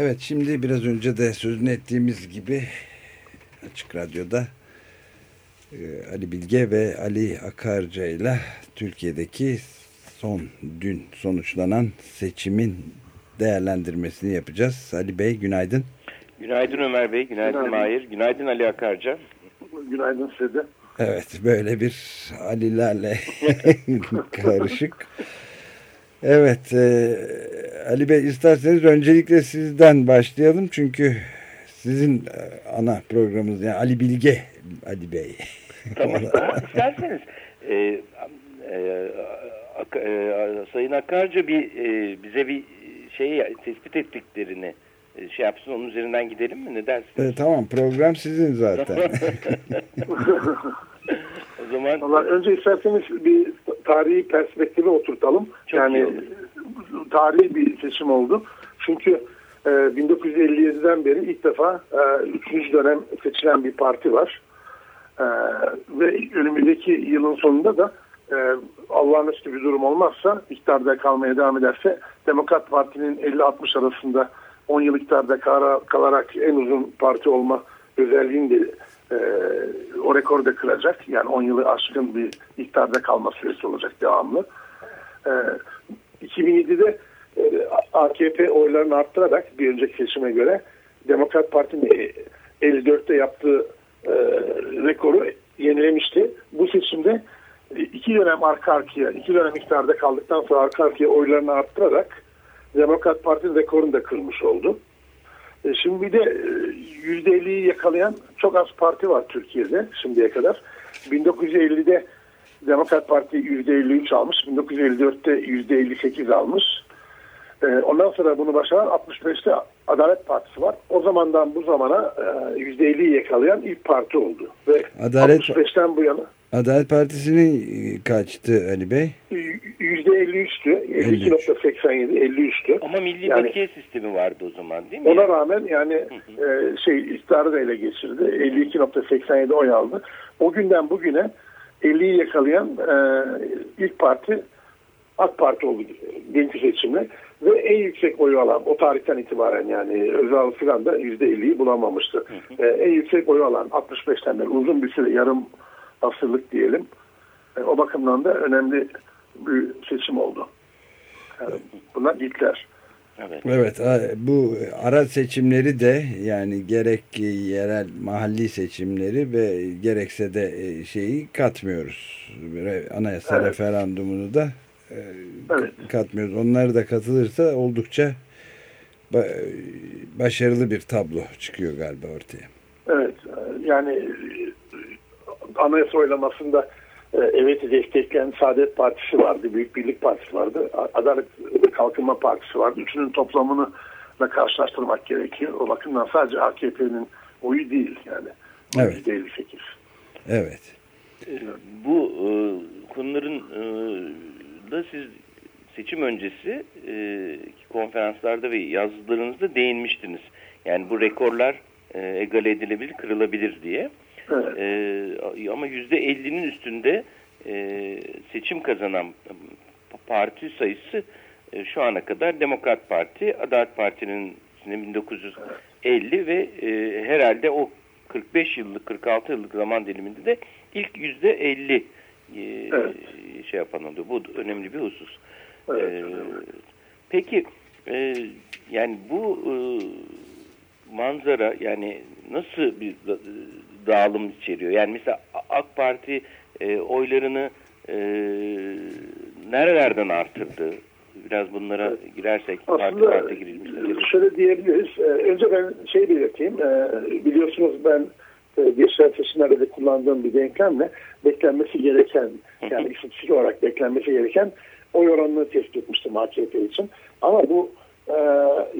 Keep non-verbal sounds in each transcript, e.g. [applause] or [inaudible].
Evet şimdi biraz önce de sözünü ettiğimiz gibi Açık Radyo'da e, Ali Bilge ve Ali Akarca ile Türkiye'deki son dün sonuçlanan seçimin değerlendirmesini yapacağız. Ali Bey günaydın. Günaydın Ömer Bey, günaydın, günaydın. Mahir, günaydın Ali Akarca. Günaydın size Evet böyle bir Ali'lerle [laughs] [laughs] karışık. Evet e, Ali Bey isterseniz öncelikle sizden başlayalım çünkü sizin e, ana programınız yani Ali Bilge Ali Bey. Tamam [laughs] isterseniz e, e, e, Sayın Akarca bir e, bize bir şey tespit ettiklerini e, şey yapsın onun üzerinden gidelim mi ne dersiniz? E, tamam program sizin zaten. [laughs] [laughs] o zaman Vallahi önce isterseniz bir tarihi perspektife oturtalım. Çok yani tarihi bir seçim oldu. Çünkü e, 1957'den beri ilk defa e, üçüncü dönem seçilen bir parti var. E, ve önümüzdeki yılın sonunda da e, Allah'ın bir durum olmazsa iktidarda kalmaya devam ederse Demokrat Parti'nin 50-60 arasında 10 yıl iktidarda kalarak en uzun parti olma özelliğini de e, o rekoru da kıracak. Yani 10 yılı aşkın bir iktidarda kalma süresi olacak devamlı. E, 2007'de e, AKP oylarını arttırarak bir önceki seçime göre Demokrat Parti'nin 54'te yaptığı e, rekoru yenilemişti. Bu seçimde iki dönem arka arkaya, iki dönem iktidarda kaldıktan sonra arka arkaya oylarını arttırarak Demokrat Parti rekorunu da kırmış oldu. E, şimdi bir de %50'yi e, yakalayan çok az parti var Türkiye'de şimdiye kadar. 1950'de Demokrat Parti %53 almış, 1954'te %58 almış. E, ondan sonra bunu başaran 65'te Adalet Partisi var. O zamandan bu zamana %50'yi yakalayan ilk parti oldu. Ve Adalet... 65'ten bu yana Adalet Partisi'nin e, kaçtı Ali Bey? %53'tü. 52.87, 53'tü. Ama milli yani, bakiye sistemi vardı o zaman değil mi? Ona rağmen yani e, şey iktidarı da ele geçirdi. 52.87 oy aldı. O günden bugüne 50'yi yakalayan e, ilk parti AK Parti oldu dünkü seçimle. Ve en yüksek oyu alan o tarihten itibaren yani Özal filan da %50'yi bulamamıştı. Hı hı. E, en yüksek oyu alan 65'ten beri uzun bir süre yarım asırlık diyelim. E, o bakımdan da önemli bir seçim oldu. Yani buna ilkler. Evet. evet bu ara seçimleri de yani gerek yerel mahalli seçimleri ve gerekse de e, şeyi katmıyoruz. Anayasa evet. referandumunu da e, evet. katmıyoruz. Onları da katılırsa oldukça başarılı bir tablo çıkıyor galiba ortaya. Evet yani anayasa oylamasında e, evet destekleyen Saadet Partisi vardı, Büyük Birlik Partisi vardı, Adalet Kalkınma Partisi vardı. Üçünün toplamını da karşılaştırmak gerekiyor. O bakımdan sadece AKP'nin oyu değil yani. Evet. %58. Evet. Bu e, konuların e, da siz seçim öncesi e, konferanslarda ve yazılarınızda değinmiştiniz. Yani bu rekorlar e, egale edilebilir, kırılabilir diye. Evet. E, ama %50'nin üstünde e, seçim kazanan parti sayısı e, şu ana kadar Demokrat Parti, Adalet Parti'nin 1950 ve e, herhalde o 45 yıllık 46 yıllık zaman diliminde de ilk %50 e, evet. şey yapan oldu. Bu önemli bir husus. Evet. E, peki e, yani bu e, manzara yani nasıl bir dağılım içeriyor. Yani mesela AK Parti e, oylarını e, nerelerden artırdı? Biraz bunlara girersek Aslında parti parti girilmiş. Şöyle diyebiliriz. Ee, önce ben şey belirteyim. Ee, biliyorsunuz ben e, geçen seçimlerde de kullandığım bir denklemle beklenmesi gereken yani istatistik olarak beklenmesi gereken oy oranını tespit etmiştim AKP için. Ama bu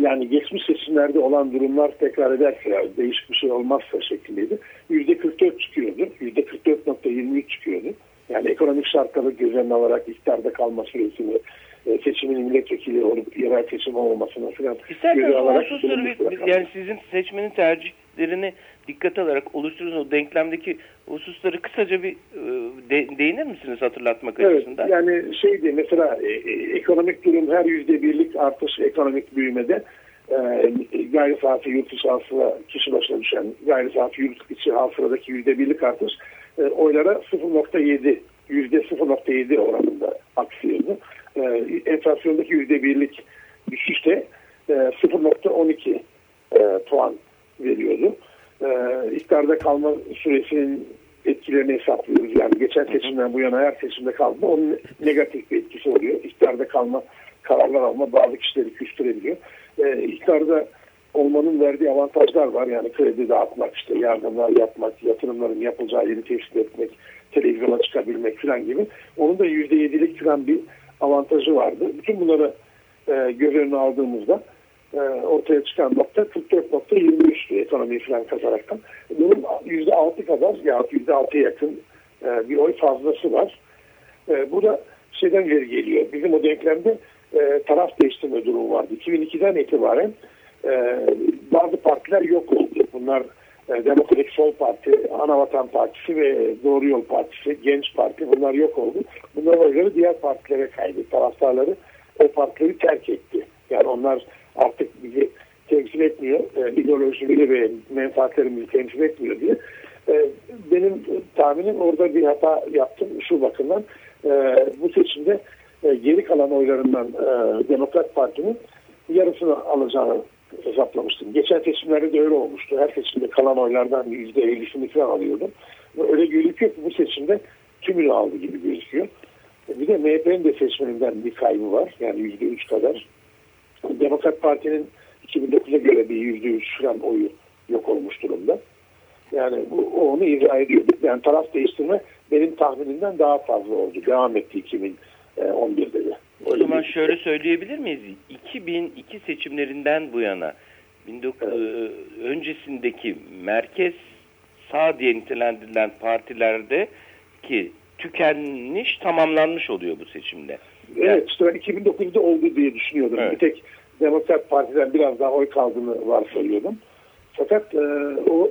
yani geçmiş seçimlerde olan durumlar tekrar ederse yani değişik bir şey olmazsa şeklindeydi. %44 çıkıyordu. %44.23 çıkıyordu. Yani ekonomik şartları göz önüne alarak iktidarda kalma süresini e, seçimin milletvekili olup yerel seçim olmamasına falan göze alarak yani sizin seçmenin tercihlerini dikkat alarak oluşturduğunuz o denklemdeki hususları kısaca bir e, de, değinir misiniz hatırlatmak evet, açısından? Yani şeydi mesela e, e, ekonomik durum her yüzde birlik artış ekonomik büyümede e, gayri safi yurt dışı hasıla kişi başına düşen gayri safi yurt içi hasıladaki yüzde birlik artış e, oylara 0.7 yüzde 0.7 oranında aksıyordu. E, enflasyondaki yüzde birlik düşüş de e, 0.12 e, puan veriyordu. E, iktidarda kalma süresinin etkilerini hesaplıyoruz. Yani geçen seçimden bu yana her seçimde kalma onun negatif bir etkisi oluyor. İktidarda kalma kararlar alma bazı kişileri küstürebiliyor. E, iktidarda olmanın verdiği avantajlar var. Yani kredi dağıtmak, işte yardımlar yapmak, yatırımların yapılacağı yeri teşvik etmek, televizyona çıkabilmek falan gibi. Onun da %7'lik falan bir avantajı vardı. Bütün bunları e, göz önüne aldığımızda e, ortaya çıkan nokta 44.23'tü ekonomiyi falan kazaraktan. Bunun %6 kadar ya %6'ya yakın e, bir oy fazlası var. E, bu da şeyden veri geliyor. Bizim o denklemde taraf değiştirme durumu vardı. 2002'den itibaren bazı partiler yok oldu. Bunlar Demokratik Sol Parti, Anavatan Partisi ve Doğru Yol Partisi, Genç Parti bunlar yok oldu. Bunlar oyları diğer partilere kaydı. Taraftarları o partileri terk etti. Yani onlar artık bizi temsil etmiyor. E, ideolojimizi ve menfaatlerimizi temsil etmiyor diye. E, benim tahminim orada bir hata yaptım şu bakımdan. E, bu seçimde e, geri kalan oylarından e, Demokrat Parti'nin yarısını alacağını hesaplamıştım. Geçen seçimlerde de öyle olmuştu. Her seçimde kalan oylardan %50'sini falan alıyordum. Öyle gözüküyor ki bu seçimde tümünü aldı gibi gözüküyor. Bir de MHP'nin de seçmeninden bir kaybı var. Yani %3 kadar. Demokrat Parti'nin 2009'a göre bir %3 falan oyu yok olmuş durumda. Yani bu onu izah ediyor. Yani taraf değiştirme benim tahminimden daha fazla oldu. Devam etti 2011'de de. O zaman şöyle söyleyebilir miyiz? 2002 seçimlerinden bu yana 19, evet. öncesindeki merkez sağ diye nitelendirilen partilerde ki tükenmiş tamamlanmış oluyor bu seçimde. Evet işte ben 2009'da oldu diye düşünüyordum. Evet. Bir tek Demokrat Parti'den biraz daha oy kaldığını varsayıyordum. Fakat e, o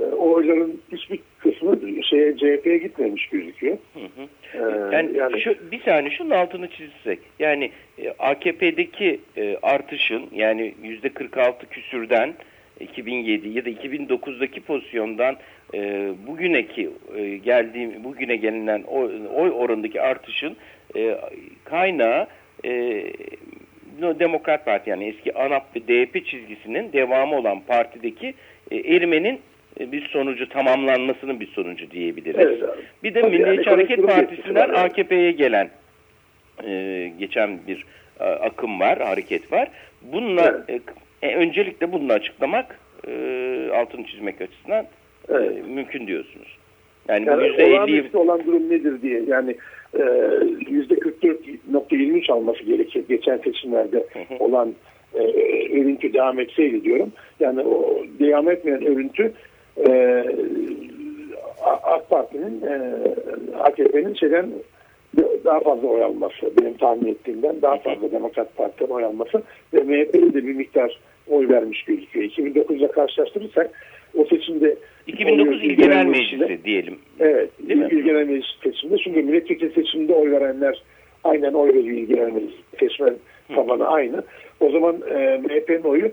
e, o oyların hiçbir kısmı şeye CHP'ye gitmemiş gözüküyor. Hı hı. Ee, yani, yani şu, bir saniye şunun altını çizsek. Yani e, AKP'deki e, artışın yani yüzde 46 küsürden 2007 ya da 2009'daki pozisyondan e, bugüneki e, geldiğim bugüne gelinen oy, oy oranındaki artışın e, kaynağı e, Demokrat Parti yani eski ANAP ve DP çizgisinin devamı olan partideki e, erimenin e, bir sonucu tamamlanmasının bir sonucu diyebiliriz. Evet, bir de Tabii Milliyetçi yani, Hareket Partisi'nden AKP'ye gelen e, geçen bir e, akım var, hareket var. Bununla evet. e, e, öncelikle bunu açıklamak e, altını çizmek açısından evet. e, mümkün diyorsunuz. Yani, yani bu %50 olan durum nedir diye yani e, %44.23 alması gerekir geçen seçimlerde olan e, örüntü devam etseydi diyorum. Yani o devam etmeyen örüntü e, AK Parti'nin e, AKP'nin şeyden daha fazla oy alması benim tahmin ettiğimden daha fazla Demokrat Parti'den oy alması ve MHP'nin de bir miktar oy vermiş gözüküyor. 2009'la karşılaştırırsak o seçimde 2009 İl Genel Meclisi diyelim. Evet. Değil İl Genel Meclisi seçiminde. Çünkü milletvekili seçiminde oy verenler aynen oy veriyor İl Genel Meclisi. Seçmen tabanı aynı. O zaman e, MHP'nin oyu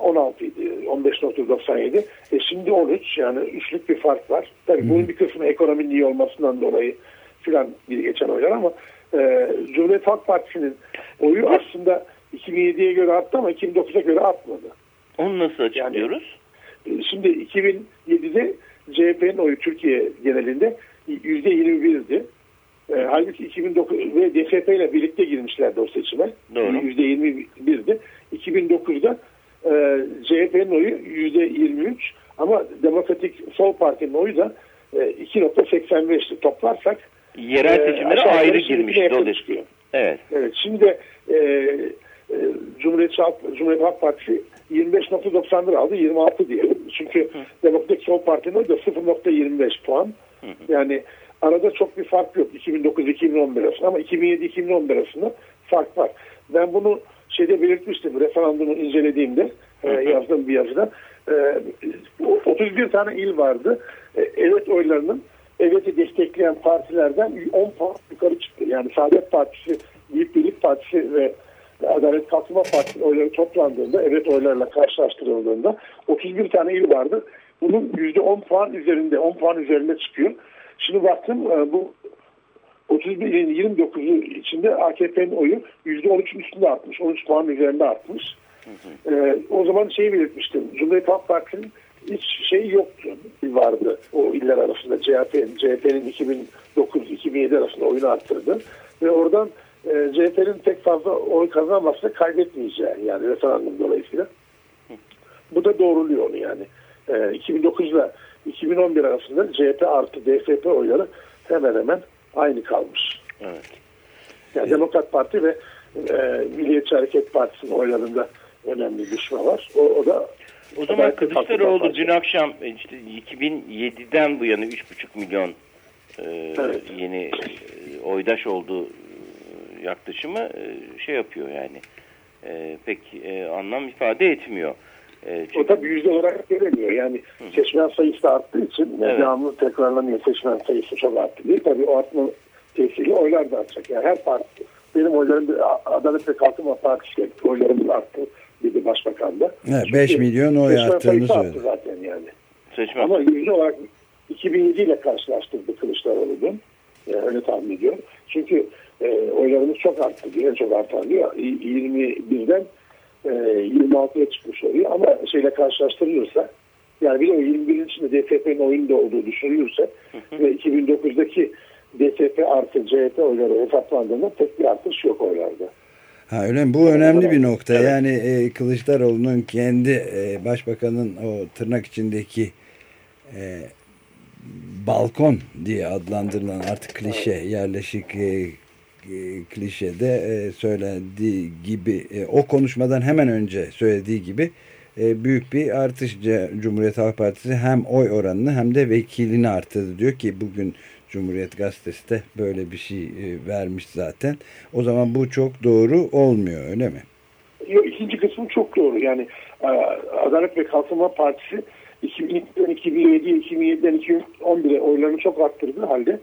16 idi. 15.97. E şimdi 13 yani üçlük bir fark var. Tabii bunun bir kısmı ekonominin iyi olmasından dolayı filan bir geçen oylar ama e, Cumhuriyet Halk Partisi'nin oyu aslında 2007'ye göre arttı ama 2009'a göre artmadı. Onu nasıl açıklıyoruz? Yani, şimdi 2007'de CHP'nin oyu Türkiye genelinde %21'di. E, halbuki 2009 ve DSP ile birlikte girmişlerdi o seçime. Doğru. %21'di. 2009'da e, CHP'nin oyu %23 ama Demokratik Sol Parti'nin oyu da e, 2.85'ti. Toplarsak yerel e, seçimlere e, ayrı girmiş. Evet. Evet. Şimdi de e, e, Cumhuriyet, Halk, Cumhuriyet Halk Partisi 25.91 aldı 26 diyelim. Çünkü. Demokratik Sol Parti'nin da 0.25 puan. Hı. Yani arada çok bir fark yok 2009-2011 arasında ama 2007-2011 arasında fark var. Ben bunu şeyde belirtmiştim referandumu incelediğimde e, yazdığım bir yazıda e, 31 tane il vardı. E, evet oylarının evet'i destekleyen partilerden 10 puan yukarı çıktı. Yani Saadet Partisi, Büyük Birlik Partisi ve Adalet Kalkınma Partisi oyları toplandığında, evet oylarla karşılaştırıldığında 31 tane il vardı. Bunun %10 puan üzerinde, 10 puan üzerinde çıkıyor. Şimdi baktım e, bu 31 ilin 29'u içinde AKP'nin oyu %13'ün üstünde artmış. 13 puan üzerinde artmış. Ee, o zaman şeyi belirtmiştim. Cumhuriyet Halk Partisi'nin hiç şey yoktu. Vardı o iller arasında. CHP'nin CHP'nin 2009-2007 arasında oyunu arttırdı. Ve oradan e, CHP'nin pek fazla oy kazanmasını kaybetmeyeceği yani referandum dolayısıyla. Bu da doğruluyor onu yani. E, 2009 ile 2011 arasında CHP artı DSP oyları hemen hemen aynı kalmış. Evet. Yani Demokrat Parti ve e, Milliyetçi Hareket Partisi'nin oylarında önemli düşme var. O, o da o zaman Kılıçdaroğlu dün akşam e, işte 2007'den bu yana 3,5 milyon e, evet. yeni e, oydaş olduğu yaklaşımı e, şey yapıyor yani e, pek e, anlam ifade etmiyor. E, çünkü... O tabii yüzde olarak göremiyor. Yani Hı. seçmen sayısı da arttığı için evet. devamlı tekrarlanıyor seçmen sayısı çok arttı değil. Tabii o artma tesiri oylar da artacak. Yani her parti benim oylarım Adalet ve Kalkınma Partisi oylarımız arttı dedi başbakan da. Evet, 5 milyon oy arttığını söyledi. zaten yani. Seçmen. Ama yüzde olarak 2007 ile karşılaştırdı Kılıçdaroğlu'nun. Yani öyle tahmin ediyorum. Çünkü e, oylarımız çok arttı diyor. En çok artan diyor. 21'den e, 26'ya çıkmış oluyor. Ama şeyle karşılaştırılırsa yani bir de o 21'in içinde DSP'nin oyunda olduğu düşünülürse hı hı. ve 2009'daki DSP artı CHP oyları hesaplandığında tek bir artış yok oylarda. Ha öyle mi? Bu önemli bir nokta. Evet. Yani e, Kılıçdaroğlu'nun kendi e, başbakanın o tırnak içindeki e, balkon diye adlandırılan artık klişe yerleşik e, klişede e, söylediği gibi e, o konuşmadan hemen önce söylediği gibi e, büyük bir artış Cumhuriyet Halk Partisi hem oy oranını hem de vekilini arttırdı diyor ki bugün Cumhuriyet Gazetesi de böyle bir şey e, vermiş zaten. O zaman bu çok doğru olmuyor öyle mi? Yok ikinci kısmı çok doğru. Yani Adalet ve Kalkınma Partisi 2002'den 2007'ye 2007'den 2011'e oylarını çok arttırdığı halde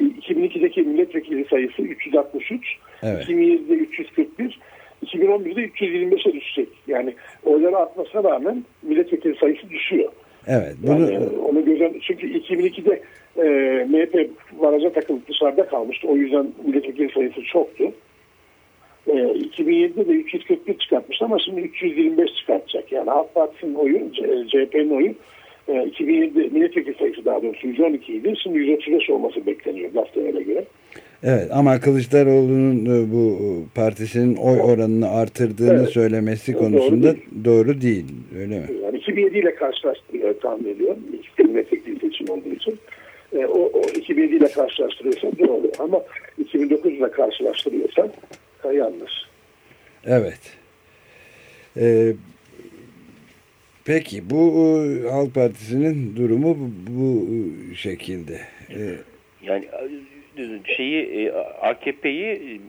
2002'deki milletvekili sayısı 363, evet. 2007'de 341, 2011'de 325'e düşecek. Yani oyları artmasına rağmen milletvekili sayısı düşüyor. Evet. Bunu... Yani onu gözen çünkü 2002'de e, MHP varaja takılıp dışarıda kalmıştı. O yüzden milletvekili sayısı çoktu. E, 2007'de de 341 çıkartmıştı ama şimdi 325 çıkartacak. Yani Halk Partisi'nin oyu, CHP'nin oyu e, 2007'de milletvekili sayısı daha doğrusu 112 idi. Şimdi 135 olması bekleniyor gazetelere göre. Evet ama Kılıçdaroğlu'nun e, bu partisinin oy oranını artırdığını evet. söylemesi konusunda doğru değil. doğru değil. Öyle mi? Yani 2007 ile karşılaştırıyor tahmin ediyorum. İki milletvekili seçim olduğu için. E, o, o 2007 ile karşılaştırıyorsan doğru ama 2009 ile karşılaştırıyorsan yanlış. Evet. Ee, peki bu e, Halk Partisi'nin durumu bu, bu şekilde. Ee, yani e, şeyi e, AKP'yi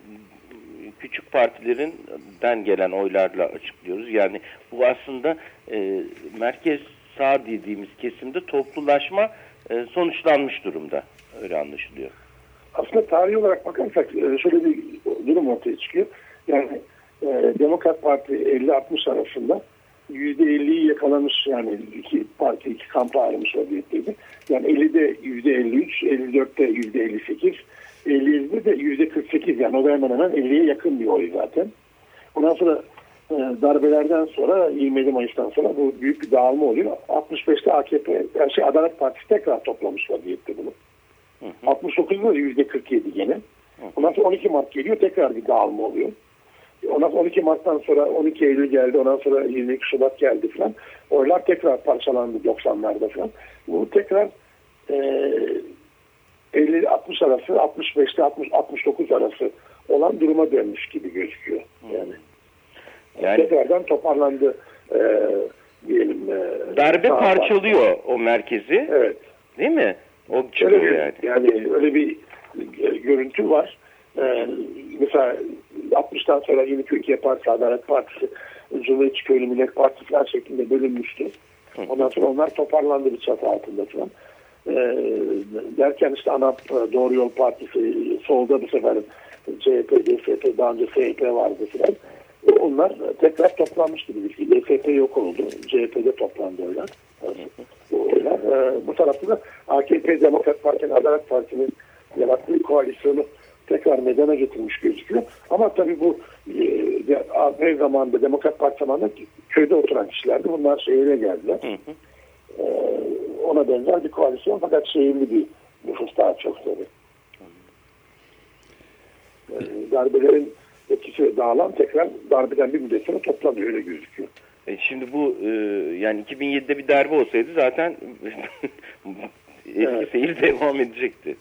küçük partilerinden gelen oylarla açıklıyoruz. Yani bu aslında e, merkez sağ dediğimiz kesimde toplulaşma e, sonuçlanmış durumda. Öyle anlaşılıyor. Aslında tarihi olarak bakarsak e, şöyle bir durum ortaya çıkıyor. Yani e, Demokrat Parti 50-60 arasında %50'yi yakalamış yani iki parti iki kampa ayrılmış vaziyetteydi. Yani 50'de %53, 54'te %58, 57'de de %48 yani o da hemen hemen 50'ye yakın bir oy zaten. Ondan sonra e, darbelerden sonra 27 Mayıs'tan sonra bu büyük bir dağılma oluyor. 65'te AKP, yani şey Adalet Partisi tekrar toplamış vaziyette bunu. Hı hı. 69'da yüzde 47 gene. Ondan sonra 12 Mart geliyor tekrar bir dağılma oluyor. Ondan sonra 12 Mart'tan sonra 12 Eylül geldi. Ondan sonra 22 Şubat geldi falan. Oylar tekrar parçalandı 90'larda falan. Bu tekrar e, 50-60 arası, 65'te 60, 69 arası olan duruma dönmüş gibi gözüküyor. Yani, yani tekrardan toparlandı e, diyelim. E, Darbe parçalıyor var. o merkezi. Evet. Değil mi? O çıkıyor öyle yani. Yani öyle bir görüntü var. Ee, mesela 60'tan sonra Yeni Türkiye Partisi, Adalet Partisi, Cumhuriyetçi Millet Partisi falan şeklinde bölünmüştü. Ondan sonra onlar toparlandı bir çatı altında falan. Ee, derken işte ANAP, Doğru Yol Partisi, solda bu sefer CHP, DSP, daha önce SHP vardı falan. onlar tekrar toplanmıştı. DFP yok oldu. CHP'de toplandı oylar. oylar. E, bu tarafta da AKP, Demokrat Parti'nin, Adalet Parti'nin yarattığı koalisyonu tekrar meydana getirmiş gözüküyor. Ama tabii bu e, AP zamanında, Demokrat Parti zamanında köyde oturan kişilerdi. Bunlar şehire geldiler. Hı hı. E, ona benzer bir koalisyon fakat şehirli bir nüfus daha çok tabii. E, darbelerin etkisi dağılan tekrar darbeden bir müddet sonra toplanıyor öyle gözüküyor. E şimdi bu e, yani 2007'de bir darbe olsaydı zaten [laughs] eski evet. seyir devam edecekti.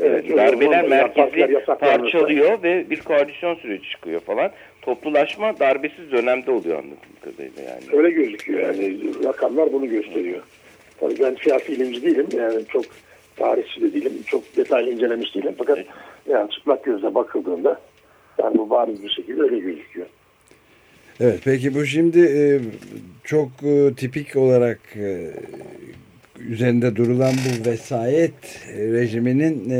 Evet, darbeler merkezi parçalıyor ve bir koalisyon süreci çıkıyor falan. Toplulaşma darbesiz dönemde oluyor anladığım kadarıyla yani. Öyle gözüküyor yani rakamlar bunu gösteriyor. Tabii ben siyasi ilimci değilim yani çok tarihçi de değilim, çok detaylı incelemiş değilim fakat yani çıplak gözle bakıldığında yani bu bariz bir şekilde öyle gözüküyor. Evet peki bu şimdi e, çok e, tipik olarak e, üzerinde durulan bu vesayet rejiminin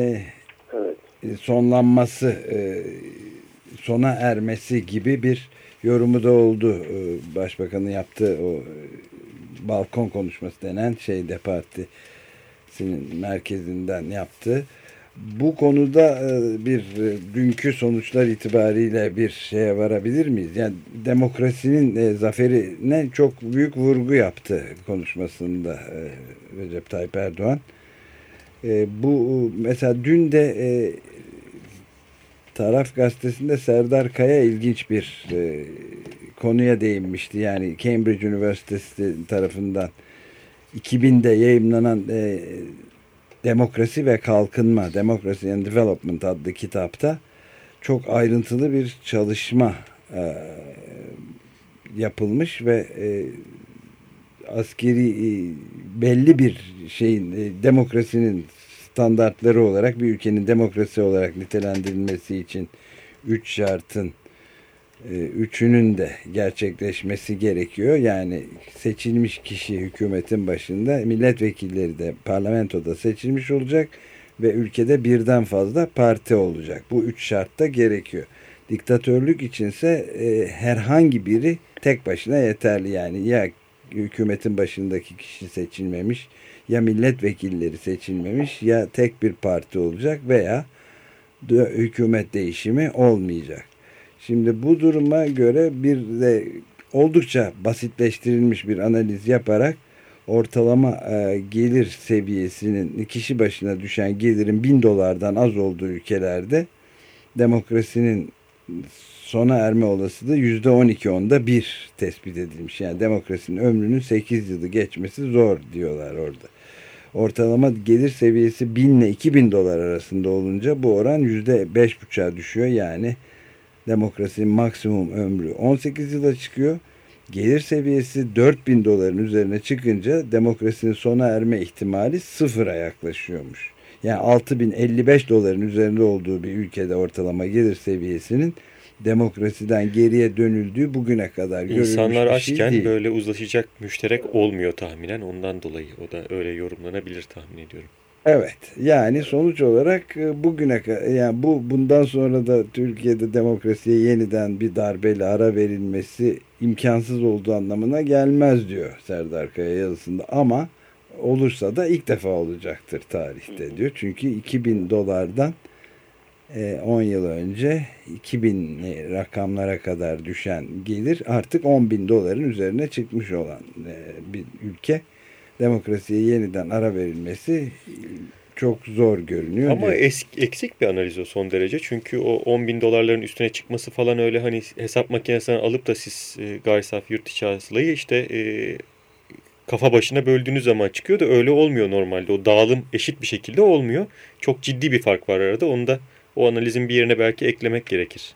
evet. sonlanması sona ermesi gibi bir yorumu da oldu. Başbakanın yaptığı o balkon konuşması denen şeyde partisinin merkezinden yaptı bu konuda e, bir e, dünkü sonuçlar itibariyle bir şeye varabilir miyiz? Yani demokrasinin e, zaferine çok büyük vurgu yaptı konuşmasında Recep Tayyip Erdoğan. Bu mesela dün de Taraf gazetesinde Serdar Kaya ilginç bir konuya değinmişti. Yani Cambridge Üniversitesi tarafından 2000'de yayınlanan Demokrasi ve Kalkınma, Democracy and Development adlı kitapta çok ayrıntılı bir çalışma e, yapılmış ve e, askeri e, belli bir şeyin e, demokrasinin standartları olarak bir ülkenin demokrasi olarak nitelendirilmesi için üç şartın üçünün de gerçekleşmesi gerekiyor. Yani seçilmiş kişi hükümetin başında milletvekilleri de parlamentoda seçilmiş olacak ve ülkede birden fazla parti olacak. Bu üç şart da gerekiyor. Diktatörlük içinse e, herhangi biri tek başına yeterli yani ya hükümetin başındaki kişi seçilmemiş ya milletvekilleri seçilmemiş ya tek bir parti olacak veya hükümet değişimi olmayacak. Şimdi bu duruma göre bir de oldukça basitleştirilmiş bir analiz yaparak ortalama e, gelir seviyesinin kişi başına düşen gelirin bin dolardan az olduğu ülkelerde demokrasinin sona erme olasılığı yüzde on iki onda bir tespit edilmiş. Yani demokrasinin ömrünün sekiz yılı geçmesi zor diyorlar orada. Ortalama gelir seviyesi bin ile iki bin dolar arasında olunca bu oran yüzde beş buçuğa düşüyor. Yani demokrasinin maksimum ömrü 18 yıla çıkıyor. Gelir seviyesi 4000 doların üzerine çıkınca demokrasinin sona erme ihtimali sıfıra yaklaşıyormuş. Yani 6055 doların üzerinde olduğu bir ülkede ortalama gelir seviyesinin demokrasiden geriye dönüldüğü bugüne kadar görülmüş İnsanlar bir açken şey böyle uzlaşacak müşterek olmuyor tahminen. Ondan dolayı o da öyle yorumlanabilir tahmin ediyorum. Evet yani sonuç olarak e, bugüne yani bu bundan sonra da Türkiye'de demokrasiye yeniden bir darbeyle ara verilmesi imkansız olduğu anlamına gelmez diyor Serdar Kaya yazısında ama olursa da ilk defa olacaktır tarihte diyor. Çünkü 2000 dolardan 10 e, yıl önce 2000 rakamlara kadar düşen gelir artık 10 bin doların üzerine çıkmış olan e, bir ülke demokrasiye yeniden ara verilmesi çok zor görünüyor. Ama es, eksik bir analiz o son derece. Çünkü o 10 bin dolarların üstüne çıkması falan öyle hani hesap makinesinden alıp da siz e, gayri safi yurt içi hasılayı işte e, kafa başına böldüğünüz zaman çıkıyor da öyle olmuyor normalde. O dağılım eşit bir şekilde olmuyor. Çok ciddi bir fark var arada. Onu da o analizin bir yerine belki eklemek gerekir.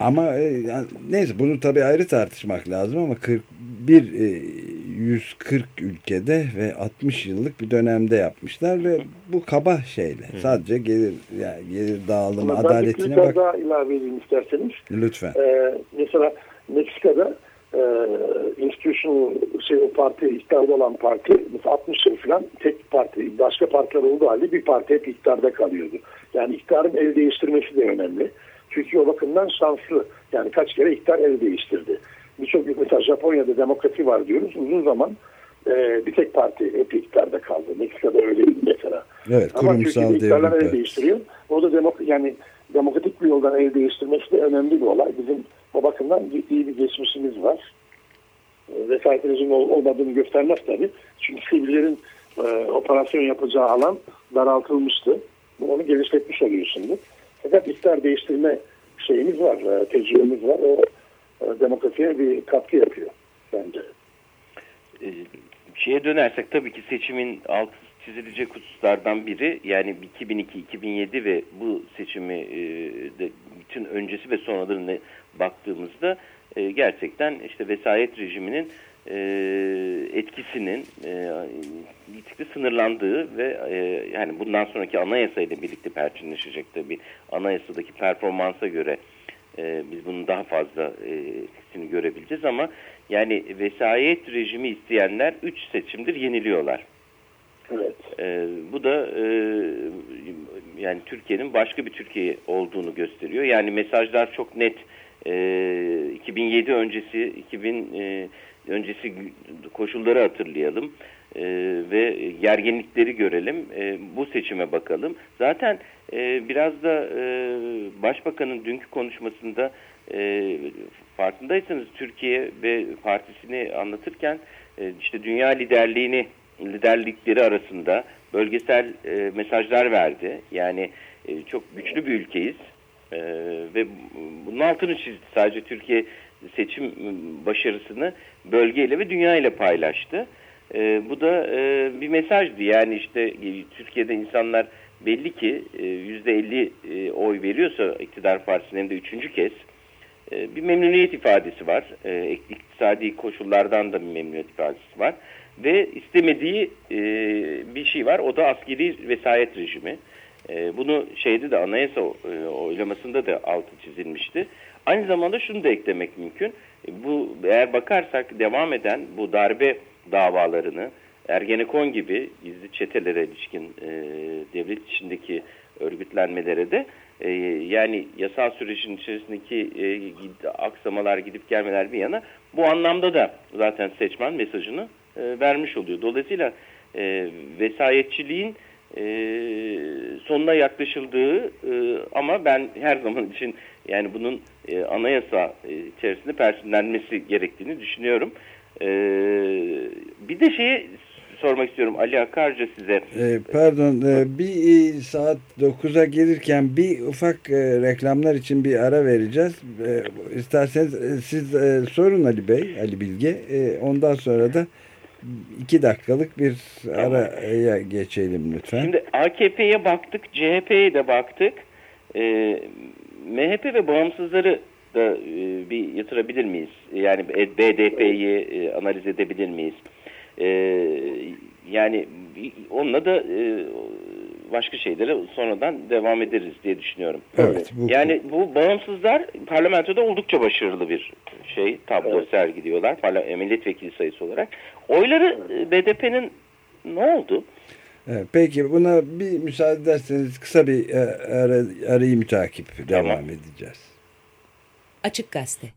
Ama e, neyse bunu tabii ayrı tartışmak lazım ama 41 e, 140 ülkede ve 60 yıllık bir dönemde yapmışlar ve bu kaba şeyle Hı. sadece gelir yani gelir dağılımı ama adaletine bak. daha ilave edeyim isterseniz. Lütfen. Ee, mesela Meksika'da e, institutional şey o parti iktidarda olan parti mesela 60 yıl falan tek parti başka partiler olduğu halde bir parti hep iktidarda kalıyordu. Yani iktidarın el değiştirmesi de önemli. Çünkü o bakımdan şanslı. Yani kaç kere iktidar el değiştirdi. Birçok mesela Japonya'da demokrasi var diyoruz. Uzun zaman e, bir tek parti hep iktidarda kaldı. Meksika'da öyleydi mesela. Evet, Ama Türkiye'de iktidarlar el değiştiriyor. O da demok yani demokratik bir yoldan el değiştirmesi de önemli bir olay. Bizim o bakımdan iyi bir geçmişimiz var. E, vesayet rejimi olmadığını göstermez tabii. Çünkü sivillerin e, operasyon yapacağı alan daraltılmıştı. Onu geliştirmiş oluyor şimdi. Fakat iktidar değiştirme şeyimiz var, e, tecrübemiz var. O e, demokrasiye bir katkı yapıyor bence. E, şeye dönersek tabii ki seçimin altı çizilecek hususlardan biri yani 2002, 2007 ve bu seçimi de bütün öncesi ve sonralarına baktığımızda gerçekten işte vesayet rejiminin etkisinin gittikçe sınırlandığı ve e, yani bundan sonraki anayasayla birlikte perçinleşecek tabii anayasadaki performansa göre e, biz bunun daha fazla e, etkisini görebileceğiz ama yani vesayet rejimi isteyenler 3 seçimdir yeniliyorlar. Evet. E, bu da e, yani Türkiye'nin başka bir Türkiye olduğunu gösteriyor. Yani mesajlar çok net. E, 2007 öncesi, 2000 e, öncesi koşulları hatırlayalım e, ve gerginlikleri görelim. E, bu seçime bakalım. Zaten e, biraz da e, Başbakan'ın dünkü konuşmasında e, farkındaysanız Türkiye ve partisini anlatırken e, işte dünya liderliğini liderlikleri arasında bölgesel e, mesajlar verdi. Yani e, çok güçlü bir ülkeyiz e, ve bunun altını çizdi. Sadece Türkiye seçim başarısını bölgeyle ve dünya ile paylaştı. Bu da e, bir mesajdı. Yani işte e, Türkiye'de insanlar belli ki yüzde 50 e, oy veriyorsa iktidar partisinin hem de üçüncü kez e, bir memnuniyet ifadesi var. E, iktisadi koşullardan da bir memnuniyet ifadesi var. Ve istemediği e, bir şey var. O da askeri vesayet rejimi. E, bunu şeyde de anayasa e, oylamasında da altı çizilmişti. Aynı zamanda şunu da eklemek mümkün. Bu eğer bakarsak devam eden bu darbe davalarını Ergenekon gibi gizli çetelere ilişkin e, devlet içindeki örgütlenmelere de e, yani yasal sürecin içerisindeki e, aksamalar gidip gelmeler bir yana bu anlamda da zaten seçmen mesajını e, vermiş oluyor. Dolayısıyla e, vesayetçiliğin e, sonuna yaklaşıldığı e, ama ben her zaman için yani bunun e, anayasa e, içerisinde persinlenmesi gerektiğini düşünüyorum. E, bir de şeyi sormak istiyorum Ali Akarca size. E, pardon e, bir e, saat 9'a gelirken bir ufak e, reklamlar için bir ara vereceğiz. E, isterseniz e, siz e, sorun Ali Bey, Ali Bilge. E, ondan sonra da iki dakikalık bir araya geçelim lütfen. Şimdi AKP'ye baktık, CHP'ye de baktık. E, MHP ve bağımsızları da e, bir yatırabilir miyiz? Yani BDP'yi e, analiz edebilir miyiz? E, yani onunla da başka şeylere sonradan devam ederiz diye düşünüyorum. Evet, bu... Yani bu bağımsızlar parlamentoda oldukça başarılı bir şey tablo evet. sergiliyorlar milletvekili sayısı olarak. Oyları. BDP'nin ne oldu? Evet, peki buna bir müsaade ederseniz kısa bir e, ara, arayı mütakip tamam. devam edeceğiz. Açık Gazete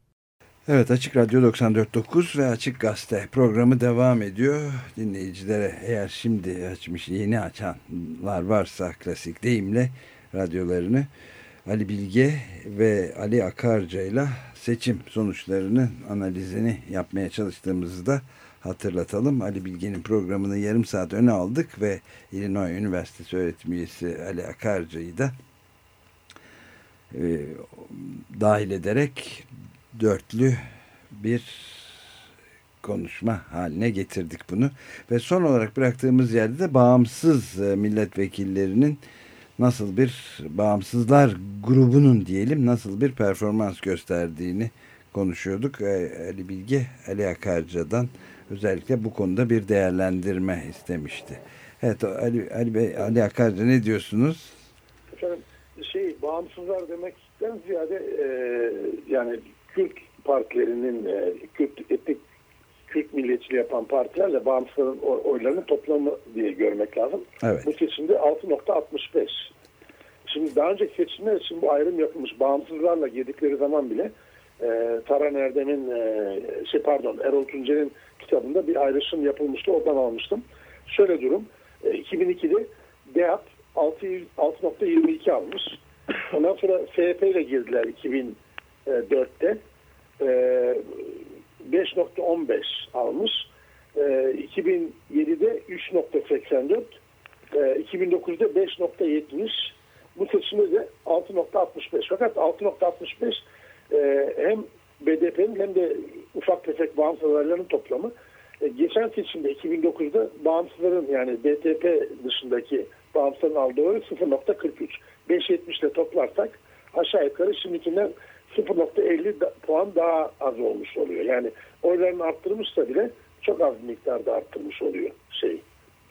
Evet Açık Radyo 94.9 ve Açık Gazete programı devam ediyor. Dinleyicilere eğer şimdi açmış yeni açanlar varsa klasik deyimle radyolarını Ali Bilge ve Ali Akarca ile seçim sonuçlarının analizini yapmaya çalıştığımızı da hatırlatalım. Ali Bilge'nin programını yarım saat öne aldık ve Illinois Üniversitesi öğretim üyesi Ali Akarca'yı da e, dahil ederek dörtlü bir konuşma haline getirdik bunu. Ve son olarak bıraktığımız yerde de bağımsız e, milletvekillerinin nasıl bir bağımsızlar grubunun diyelim nasıl bir performans gösterdiğini konuşuyorduk. E, Ali Bilge, Ali Akarca'dan özellikle bu konuda bir değerlendirme istemişti. Evet Ali, Ali Bey, Ali Akarca ne diyorsunuz? Efendim şey bağımsızlar demekten ziyade e, yani Kürt partilerinin e, Kürt etnik Kürt milliyetçiliği yapan partilerle bağımsızların oylarının toplamı diye görmek lazım. Evet. Bu seçimde 6.65. Şimdi daha önceki seçimler için bu ayrım yapılmış. Bağımsızlarla yedikleri zaman bile e, Taran Erdem'in e, şey pardon Erol Tuncer'in kitabında bir ayrışım yapılmıştı. Oradan almıştım. Şöyle durum. E, 2002'de DEAP 6.22 almış. [clears throat] Ondan sonra FHP ile girdiler 2004'te. E, 5.15 almış. E, 2007'de 3.84 e, 2009'da 5.70 bu seçimde de 6.65 fakat 6.65 e, hem BDP'nin hem de ufak tefek bağımsız toplamı geçen seçimde 2009'da bağımsızların yani BTP dışındaki bağımsızların aldığı oyu 0.43 5.70 ile toplarsak aşağı yukarı şimdikinden 0.50 da, puan daha az olmuş oluyor. Yani oylarını arttırmışsa bile çok az miktarda arttırmış oluyor şey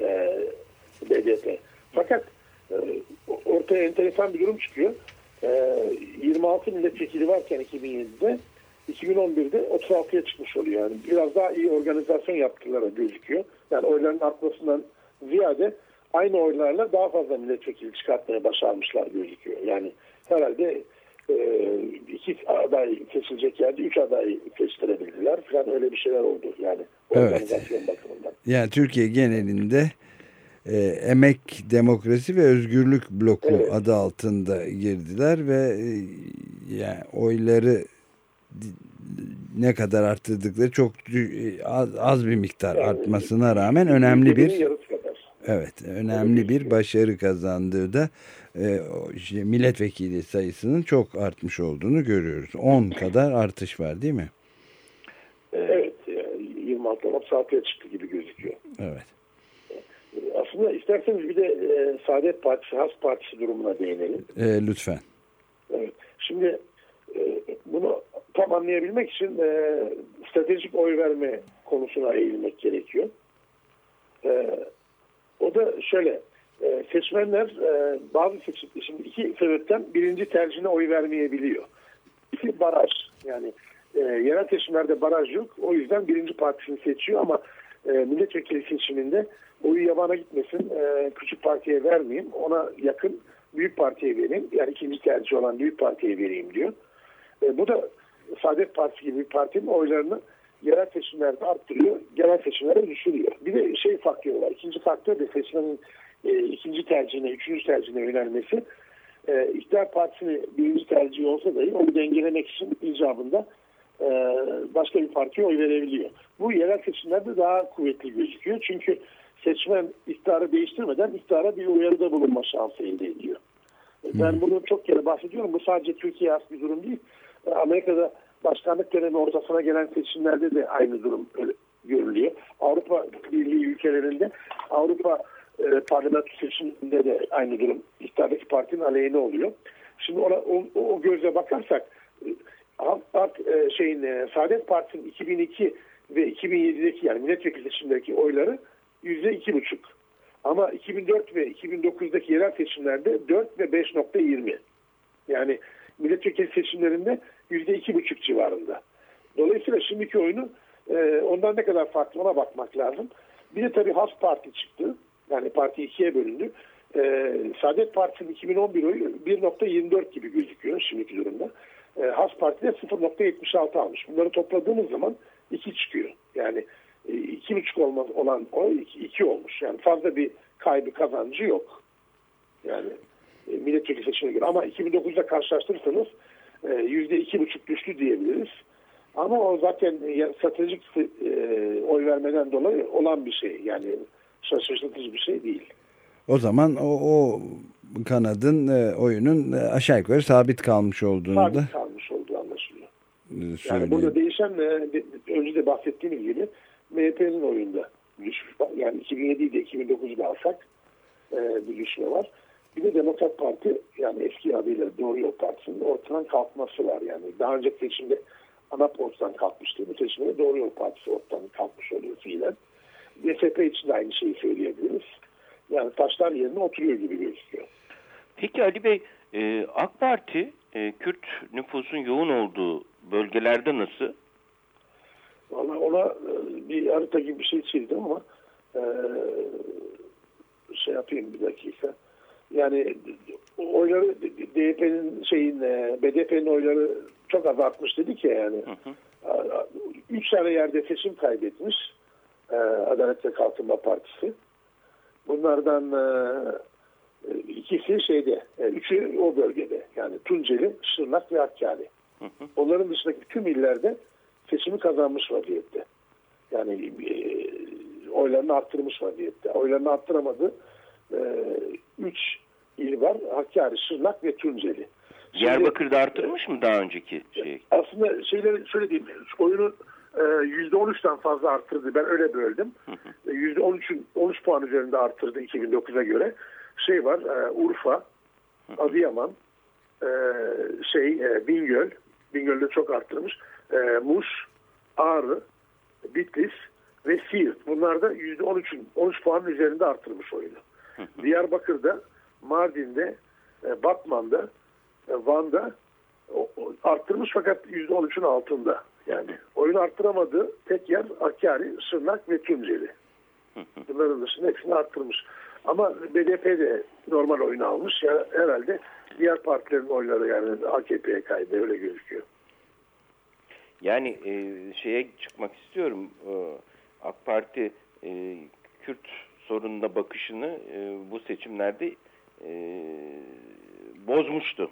e, BDP. Fakat e, ortaya enteresan bir durum çıkıyor. E, 26 milletvekili varken 2007'de 2011'de 36'ya çıkmış oluyor. Yani biraz daha iyi organizasyon yaptılar gözüküyor. Yani oyların artmasından ziyade aynı oylarla daha fazla milletvekili çıkartmaya başarmışlar gözüküyor. Yani herhalde e, iki aday seçilecek yerde üç aday seçtirebildiler falan öyle bir şeyler oldu yani organizasyon evet. bakımından. Yani Türkiye genelinde e, Emek, Demokrasi ve Özgürlük Bloku Evet. adı altında girdiler ve e, yani oyları ne kadar arttırdıkları çok dü- az, az bir miktar Yani artmasına rağmen önemli bir evet önemli bir başarı kazandığı da e, işte milletvekili sayısının çok artmış olduğunu görüyoruz. 10 kadar artış var değil mi? Evet, yani 26 Aralık saateye çıktı gibi gözüküyor. Evet. Aslında isterseniz bir de e, Saadet Partisi, Has Partisi durumuna değinelim. E, lütfen. Evet. Şimdi e, bunu tam anlayabilmek için e, stratejik oy verme konusuna eğilmek gerekiyor. E, o da şöyle, e, seçmenler e, bazı seçim, şimdi iki sebepten birinci tercihine oy vermeyebiliyor. İki baraj, yani e, yerel seçimlerde baraj yok. O yüzden birinci partisini seçiyor ama e, milletvekili seçiminde oyu yabana gitmesin, e, küçük partiye vermeyeyim, ona yakın büyük partiye vereyim. Yani ikinci tercih olan büyük partiye vereyim diyor. E, bu da Saadet Partisi gibi bir partinin oylarını yerel seçimlerde arttırıyor, genel seçimlere düşürüyor. Bir de şey faktörü var. İkinci faktör de seçmenin e, ikinci tercihine, üçüncü tercihine yönelmesi. E, İktidar Partisi'nin birinci tercihi olsa dahi onu dengelemek için icabında e, başka bir partiye oy verebiliyor. Bu yerel seçimlerde daha kuvvetli gözüküyor. Çünkü seçmen iktidarı değiştirmeden iktidara bir uyarıda bulunma şansı elde ediyor. Ben bunu çok kere bahsediyorum. Bu sadece Türkiye'ye has bir durum değil. Amerika'da başkanlık dönemi ortasına gelen seçimlerde de aynı durum görülüyor. Avrupa Birliği ülkelerinde Avrupa e, parlamento seçiminde de aynı durum iktidardaki partinin aleyhine oluyor. Şimdi ona, o, o gözle bakarsak e, Halk e, şeyin e, Saadet Partisi'nin 2002 ve 2007'deki yani milletvekili seçimlerindeki oyları yüzde iki buçuk. Ama 2004 ve 2009'daki yerel seçimlerde 4 ve 5.20. Yani milletvekili seçimlerinde yüzde iki buçuk civarında. Dolayısıyla şimdiki oyunu e, ondan ne kadar farklı ona bakmak lazım. Bir de tabii Has Parti çıktı. Yani parti ikiye bölündü. E, Saadet Partisi'nin 2011 oyu 1.24 gibi gözüküyor şimdiki durumda. E, Has Parti de 0.76 almış. Bunları topladığımız zaman 2 çıkıyor. Yani e, 2.5 olmaz olan oy 2 olmuş. Yani fazla bir kaybı kazancı yok. Yani e, milletvekili seçimine göre. Ama 2009'da karşılaştırırsanız e, %2.5 düştü diyebiliriz. Ama o zaten e, stratejik e, oy vermeden dolayı olan bir şey. Yani şaşırtıcı bir şey değil. O zaman o, o kanadın e, oyunun aşağı yukarı sabit kalmış olduğunu da Sabit kalmış olduğu anlaşılıyor. e, Yani söyleyeyim. burada değişen de- önce de bahsettiğimiz gibi MHP'nin oyunda düşüş var. Yani 2007'yi de 2009'u da alsak e, bir düşme var. Bir de Demokrat Parti yani eski adıyla Doğru Yol Partisi'nin ortadan kalkması var. Yani daha önceki seçimde ANAP ortadan kalkmıştı. Bu seçimde Doğru Yol Partisi ortadan kalkmış oluyor fiilen. DSP için de aynı şeyi söyleyebiliriz. Yani taşlar yerine oturuyor gibi gözüküyor. Peki Ali Bey, e, AK Parti e, Kürt nüfusun yoğun olduğu bölgelerde nasıl? Valla ona e, bir harita gibi bir şey çizdim ama e, şey yapayım bir dakika. Yani oyları DYP'nin şeyin e, BDP'nin oyları çok az artmış dedik ya yani. Üç tane yerde seçim kaybetmiş e, Adalet ve Kalkınma Partisi. Bunlardan e, ikisi şeyde, üçü o bölgede. Yani Tunceli, Şırnak ve Hakkari. Onların dışındaki tüm illerde seçimi kazanmış vaziyette. Yani e, oylarını arttırmış vaziyette. Oylarını arttıramadı. E, üç il var. Hakkari, Şırnak ve Tunceli. Şimdi, Diyarbakır'da arttırmış mı daha önceki şey? Aslında şeyleri şöyle diyeyim. Oyunu %13'ten fazla arttırdı. Ben öyle böldüm. %13'ün 13 puan üzerinde arttırdı 2009'a göre. Şey var Urfa, Adıyaman, şey Bingöl, Bingöl'de çok arttırmış. Muş, Ağrı, Bitlis ve Siirt. Bunlar da %13'ün 13 puan üzerinde arttırmış oyunu. Diyarbakır'da, Mardin'de, Batman'da, Van'da arttırmış fakat %13'ün altında. Yani oyunu arttıramadığı tek yer Hakkari, Sırnak ve Tunceli. Bunların dışında hepsini arttırmış. Ama BDP de normal oyunu almış. Ya, herhalde diğer partilerin oyları yani AKP'ye kaydı öyle gözüküyor. Yani e, şeye çıkmak istiyorum. E, AK Parti e, Kürt sorununa bakışını e, bu seçimlerde e, bozmuştu.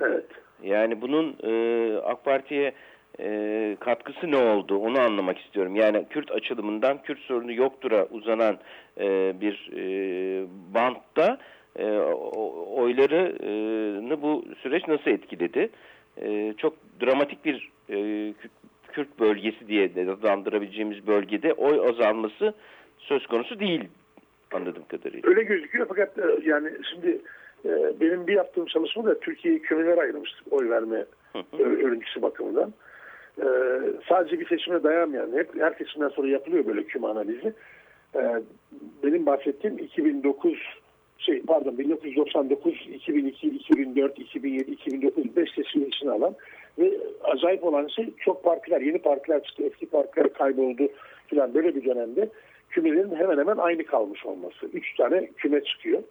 Evet. Yani bunun e, AK Parti'ye e, katkısı ne oldu onu anlamak istiyorum. Yani Kürt açılımından Kürt sorunu yoktura uzanan e, bir e, bantta e, oylarını bu süreç nasıl etkiledi? E, çok dramatik bir e, Kürt bölgesi diye adlandırabileceğimiz bölgede oy azalması söz konusu değil anladığım kadarıyla. Öyle gözüküyor fakat yani şimdi benim bir yaptığım çalışma da Türkiye'yi kümelere ayırmıştık oy verme örüntüsü bakımından. Ee, sadece bir seçime dayanmayan, hep her seçimden sonra yapılıyor böyle küme analizi. Ee, benim bahsettiğim 2009 şey pardon 1999, 2002, 2004, 2007, 2009 5 seçimi içine alan ve acayip olan şey çok partiler, yeni partiler çıktı, eski partiler kayboldu filan böyle bir dönemde kümelerin hemen hemen aynı kalmış olması. Üç tane küme çıkıyor.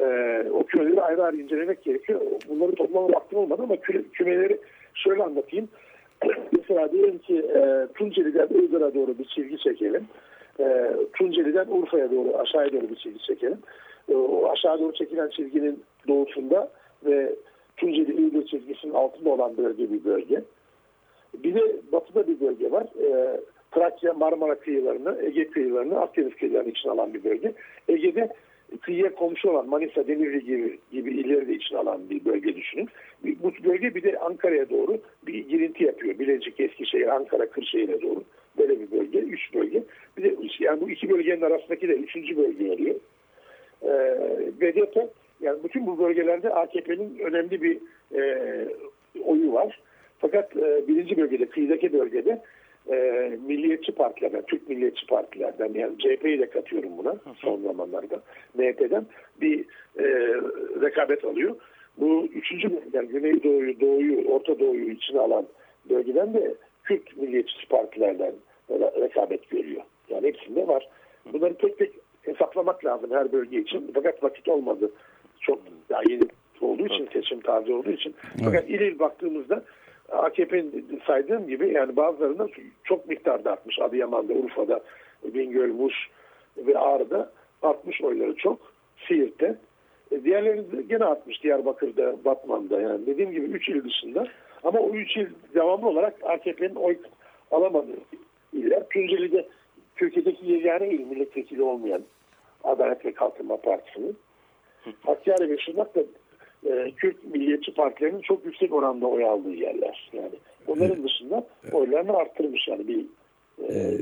Ee, o kümeleri ayrı ayrı incelemek gerekiyor. Bunları toplama vaktim olmadı ama kümeleri şöyle anlatayım. [clears throat] Mesela diyelim ki e, Tunceli'den Iğdır'a doğru bir çizgi çekelim. E, Tunceli'den Urfa'ya doğru aşağıya doğru bir çizgi çekelim. E, o aşağı doğru çekilen çizginin doğusunda ve Tunceli Iğdır çizgisinin altında olan bölge bir bölge. Bir de batıda bir bölge var. E, Trakya, Marmara kıyılarını, Ege kıyılarını, Akdeniz kıyılarını için alan bir bölge. Ege'de kıyıya komşu olan Manisa, Denizli gibi, gibi illeri de içine alan bir bölge düşünün. Bu bölge bir de Ankara'ya doğru bir girinti yapıyor. Bilecik, Eskişehir, Ankara, Kırşehir'e doğru böyle bir bölge, üç bölge. Bir de yani bu iki bölgenin arasındaki de üçüncü bölge oluyor. Ee, BDP yani bütün bu bölgelerde AKP'nin önemli bir e, oyu var. Fakat e, birinci bölgede, kıyıdaki bölgede e, milliyetçi partilerden, Türk milliyetçi partilerden yani CHP'yi de katıyorum buna son zamanlarda MHP'den bir e, rekabet alıyor. Bu üçüncü bölgeden Güneydoğu'yu, Doğu'yu, Orta Doğu'yu içine alan bölgeden de Kürt milliyetçi partilerden rekabet görüyor. Yani hepsinde var. Bunları tek tek hesaplamak lazım her bölge için. Fakat vakit olmadı. Çok daha yeni olduğu için, seçim taze olduğu için. Fakat il il baktığımızda AKP'nin saydığım gibi yani bazılarında çok miktarda artmış. Adıyaman'da, Urfa'da, Bingöl, Muş ve Ağrı'da artmış oyları çok. Siirt'te. E, diğerlerinde gene artmış Diyarbakır'da, Batman'da yani dediğim gibi 3 il dışında. Ama o 3 il devamlı olarak AKP'nin oy alamadığı iller. Tunceli'de Türkiye'deki yegane il milletvekili olmayan Adalet ve Kalkınma Partisi'nin. Hakkari ve Şırnak da e, Kürt milliyetçi partilerinin çok yüksek oranda oy aldığı yerler. Yani onların dışında oylarını arttırmış yani bir e, ee,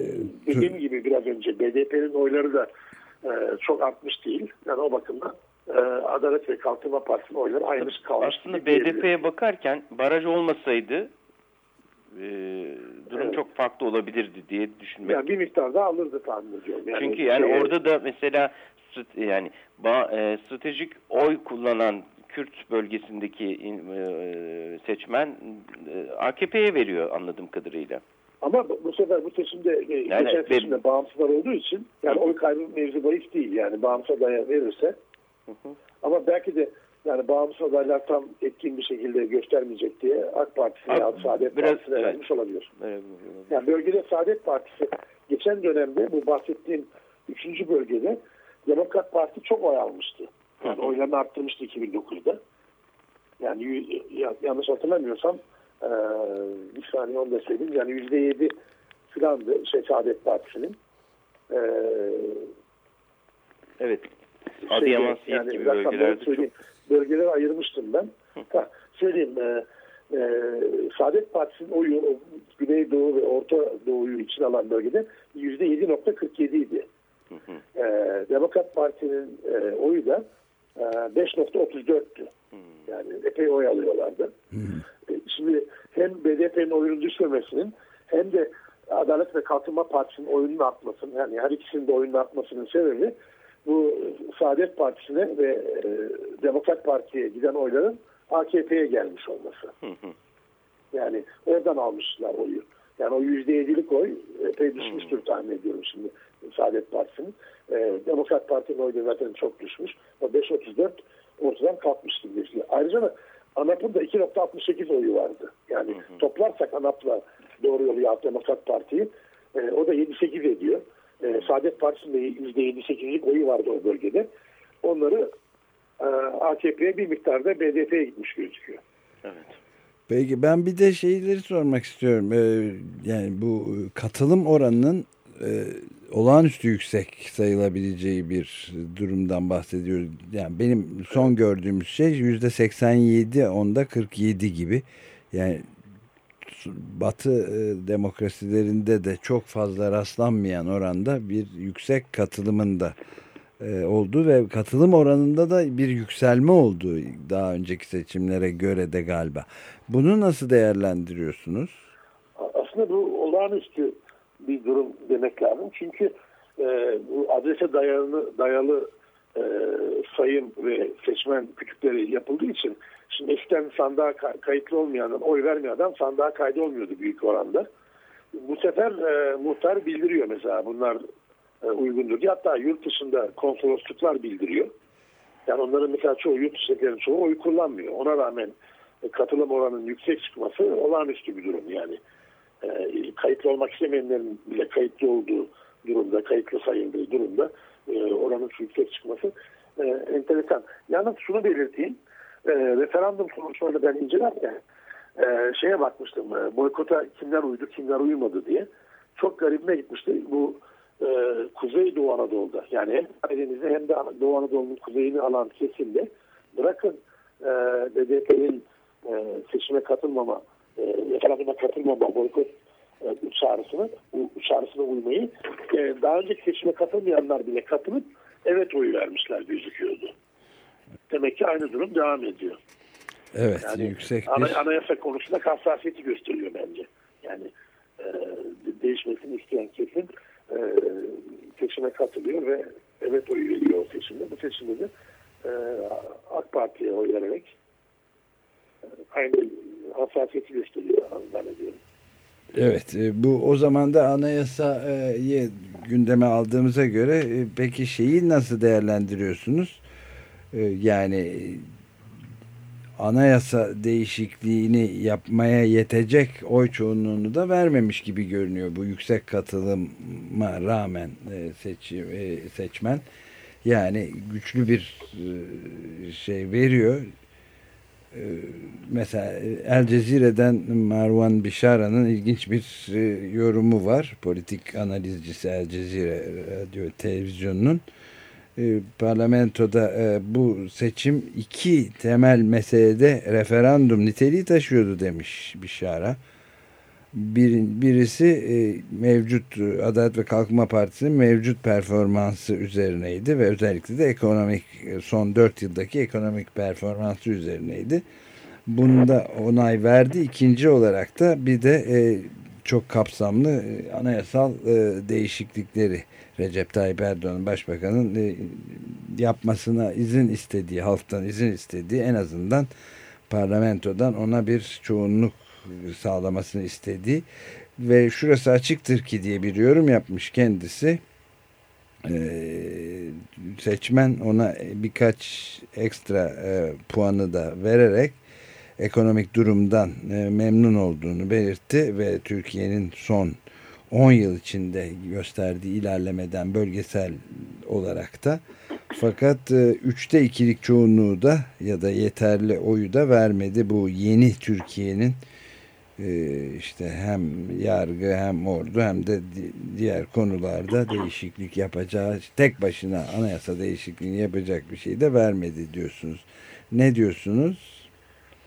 dediğim gibi biraz önce BDP'nin oyları da e, çok artmış değil. Yani o bakımdan e, Adalet ve Kalkınma Partisi'nin oyları aynı kalmış. Aslında BDP'ye bakarken baraj olmasaydı e, durum evet. çok farklı olabilirdi diye düşünmek. Yani bir miktar daha alırdı tahmin ediyorum. Yani Çünkü yani şey, orada da mesela yani e, stratejik oy kullanan Kürt bölgesindeki e, seçmen e, AKP'ye veriyor anladığım kadarıyla. Ama bu sefer bu seçimde e, yani, geçen seçimde ben... bağımsızlar olduğu için yani oy kaybı mevzu bahis değil yani bağımsız adaya verirse hı hı. ama belki de Yani bağımsız adaylar tam etkin bir şekilde göstermeyecek diye AK Partisi'ne ya Saadet biraz, Partisi'ne evet. vermiş olabilir. Evet. Yani bölgede Saadet Partisi geçen dönemde bu bahsettiğim üçüncü bölgede Demokrat Parti çok oy almıştı. Yani oylarını arttırmıştı 2009'da. Yani yanlış hatırlamıyorsam eee bir saniye onu da söyleyeyim. Yani yüzde yedi filandı şey Saadet Partisi'nin. Eee Evet. Adıyaman, şeyde, Siirt gibi bölgelerde çok. Bölgelere ayırmıştım ben. Ha, söyleyeyim. E, e, Saadet Partisi'nin oyu o Güneydoğu ve Orta Doğu'yu için alan bölgede %7.47 idi. E, Demokrat Parti'nin e, oyu da e, 5.34'tü. Yani epey oy alıyorlardı. E, Şimdi hem BDP'nin oyunun düşmemesinin hem de Adalet ve Kalkınma Partisi'nin oyunun artmasının yani her ikisinin de oyunun artmasının sebebi bu Saadet Partisi'ne ve e, Demokrat Parti'ye giden oyların AKP'ye gelmiş olması. Yani oradan almışlar oyu. Yani o yüzde yedilik oy epey düşmüştür tahmin ediyorum şimdi Saadet Partisi'nin. E, Demokrat Parti'nin oyu zaten çok düşmüş. O 5.34 ortadan kalkmış gibi gözüküyor. Ayrıca da ANAP'ın da 2.68 oyu vardı. Yani toplarsak ANAP'la doğru yolu ya Demokrat Parti'yi e, o da 7-8 ediyor. E, Saadet Partisi'nin de %7-8'lik oyu vardı o bölgede. Onları e, AKP'ye bir miktarda BDP'ye gitmiş gözüküyor. Evet. Peki ben bir de şeyleri sormak istiyorum. Ee, yani bu katılım oranının e, olağanüstü yüksek sayılabileceği bir durumdan bahsediyoruz. Yani benim son gördüğümüz şey yüzde 87 onda 47 gibi. Yani Batı e, demokrasilerinde de çok fazla rastlanmayan oranda bir yüksek katılımında e, oldu ve katılım oranında da bir yükselme oldu daha önceki seçimlere göre de galiba. Bunu nasıl değerlendiriyorsunuz? Aslında bu olağanüstü bir durum demek lazım. Çünkü e, bu adrese dayalı, dayalı e, sayım ve seçmen kütükleri yapıldığı için şimdi eskiden sandığa ka- kayıtlı olmayan, oy vermeyen adam sandığa kaydı olmuyordu büyük oranda. Bu sefer e, muhtar bildiriyor mesela bunlar e, uygundur diye. Hatta yurt dışında konsolosluklar bildiriyor. Yani onların mesela çoğu yurt dışındakilerin çoğu oy kullanmıyor. Ona rağmen e, katılım oranının yüksek çıkması olağanüstü bir durum yani. E, kayıtlı olmak istemeyenlerin bile kayıtlı olduğu durumda, kayıtlı sayıldığı durumda e, oranın yüksek çıkması e, enteresan. Yalnız şunu belirteyim. E, referandum sonuçlarını ben incelerken e, şeye bakmıştım. Boykota kimler uydu, kimler uymadı diye. Çok garibime gitmişti. Bu Kuzey Doğu Anadolu'da yani hem Karadeniz'de hem de Doğu Anadolu'nun kuzeyini alan kesimde bırakın e, BDP'nin seçime katılmama e, referanduma katılmama boykot e, çağrısını bu çağrısına uymayı e, daha önceki seçime katılmayanlar bile katılıp evet oyu vermişler gözüküyordu. Demek ki aynı durum devam ediyor. Evet Yani yüksek ana, bir anayasa konusunda hassasiyeti gösteriyor bence. Yani e, de- değişmesini isteyen kesim e, seçime katılıyor ve evet oyu veriyor o seçimde. Bu seçimde de e, AK Parti'ye oy vererek aynı hassasiyeti gösteriyor zannediyorum. Evet e, bu o zaman da anayasayı gündeme aldığımıza göre e, peki şeyi nasıl değerlendiriyorsunuz? E, Yani anayasa değişikliğini yapmaya yetecek oy çoğunluğunu da vermemiş gibi görünüyor bu yüksek katılıma rağmen seçim, seçmen. Yani güçlü bir şey veriyor mesela El Cezire'den Marwan Bishara'nın ilginç bir e, yorumu var. Politik analizcisi El Cezire radyo televizyonunun. E, parlamentoda e, bu seçim iki temel meselede referandum niteliği taşıyordu demiş Bishara. Bir, birisi e, mevcut e, Adalet ve Kalkınma Partisi'nin mevcut performansı üzerineydi ve özellikle de ekonomik e, son dört yıldaki ekonomik performansı üzerineydi. Bunda onay verdi. İkinci olarak da bir de e, çok kapsamlı e, anayasal e, değişiklikleri Recep Tayyip Erdoğan Başbakan'ın e, yapmasına izin istediği, halktan izin istediği en azından parlamentodan ona bir çoğunluk sağlamasını istediği ve şurası açıktır ki diye bir yorum yapmış kendisi. Ee, seçmen ona birkaç ekstra e, puanı da vererek ekonomik durumdan e, memnun olduğunu belirtti ve Türkiye'nin son 10 yıl içinde gösterdiği ilerlemeden bölgesel olarak da fakat e, üçte ikilik çoğunluğu da ya da yeterli oyu da vermedi bu yeni Türkiye'nin işte hem yargı hem ordu hem de diğer konularda değişiklik yapacağı tek başına anayasa değişikliğini yapacak bir şey de vermedi diyorsunuz. Ne diyorsunuz?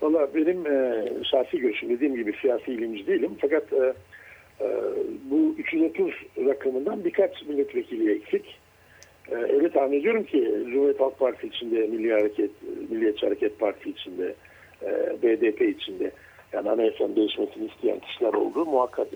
Valla benim e, şahsi görüşüm dediğim gibi siyasi ilimci değilim fakat e, e, bu 330 rakamından birkaç milletvekili eksik. E, öyle tahmin ediyorum ki Cumhuriyet Halk Partisi içinde, Milli Hareket, Milliyetçi Hareket Partisi içinde, e, BDP içinde yani anayasanın değişmesini isteyen kişiler oldu. Muhakkak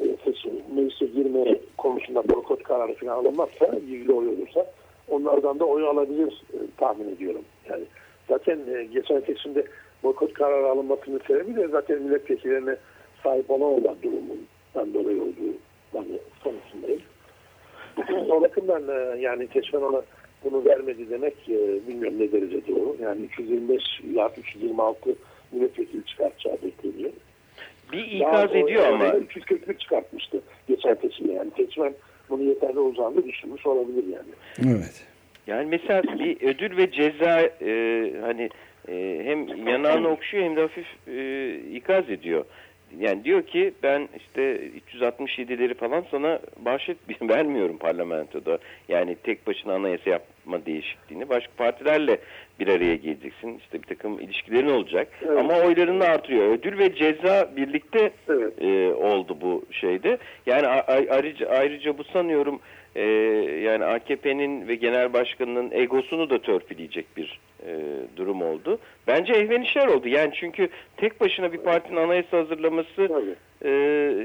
e, seçim, meclise girme konusunda boykot kararı falan alınmazsa, gizli oy olursa onlardan da oy alabilir e, tahmin ediyorum. Yani zaten e, geçen seçimde boykot kararı alınmasının sebebi de zaten milletvekillerine sahip olan olan durumundan dolayı olduğu yani konusundayım. o bakımdan e, yani seçmen ona bunu vermedi demek e, bilmiyorum ne derece doğru. Yani 325 ya 326 milletvekili çıkartacağı bekleniyor. Bir ikaz Daha ediyor ama. 340'lık çıkartmıştı geçen seçimde. Yani seçmen bunu yeterli olacağını düşünmüş olabilir yani. Evet. Yani mesela bir ödül ve ceza e, hani e, hem yanağını okşuyor hem de hafif e, ikaz ediyor. Yani diyor ki ben işte 367'leri falan sana bahşet [laughs] vermiyorum parlamentoda. Yani tek başına anayasa yapma değişikliğini başka partilerle bir araya geleceksin. İşte bir takım ilişkilerin olacak. Evet. Ama oylarını artırıyor. Ödül ve ceza birlikte evet. e, oldu bu şeyde. Yani ayrıca, ayrıca bu sanıyorum e, yani AKP'nin ve genel başkanının egosunu da törpüleyecek bir e, durum oldu. Bence ehven işler oldu. Yani çünkü tek başına bir partinin anayasa hazırlaması e,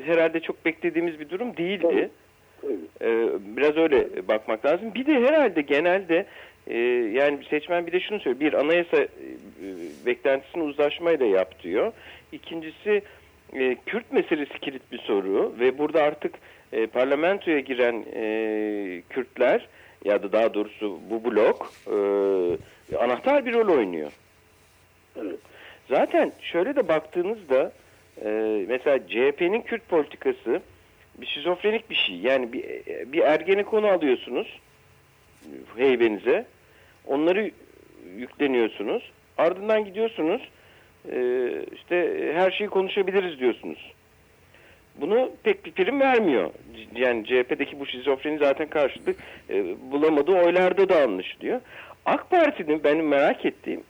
herhalde çok beklediğimiz bir durum değildi. E, biraz öyle bakmak lazım. Bir de herhalde genelde e, yani seçmen bir de şunu söylüyor. Bir anayasa e, beklentisini uzlaşmayla yap diyor. İkincisi e, Kürt meselesi kilit bir soru ve burada artık e, parlamentoya giren e, Kürtler ya da daha doğrusu bu blok e, anahtar bir rol oynuyor. Evet. Zaten şöyle de baktığınızda e, mesela CHP'nin Kürt politikası bir şizofrenik bir şey. Yani bir, bir ergeni konu alıyorsunuz heybenize. Onları yükleniyorsunuz. Ardından gidiyorsunuz e, işte her şeyi konuşabiliriz diyorsunuz. Bunu pek bir prim vermiyor. Yani CHP'deki bu şizofreni zaten karşılık e, bulamadığı oylarda da anlaşılıyor. AK Parti'nin benim merak ettiğim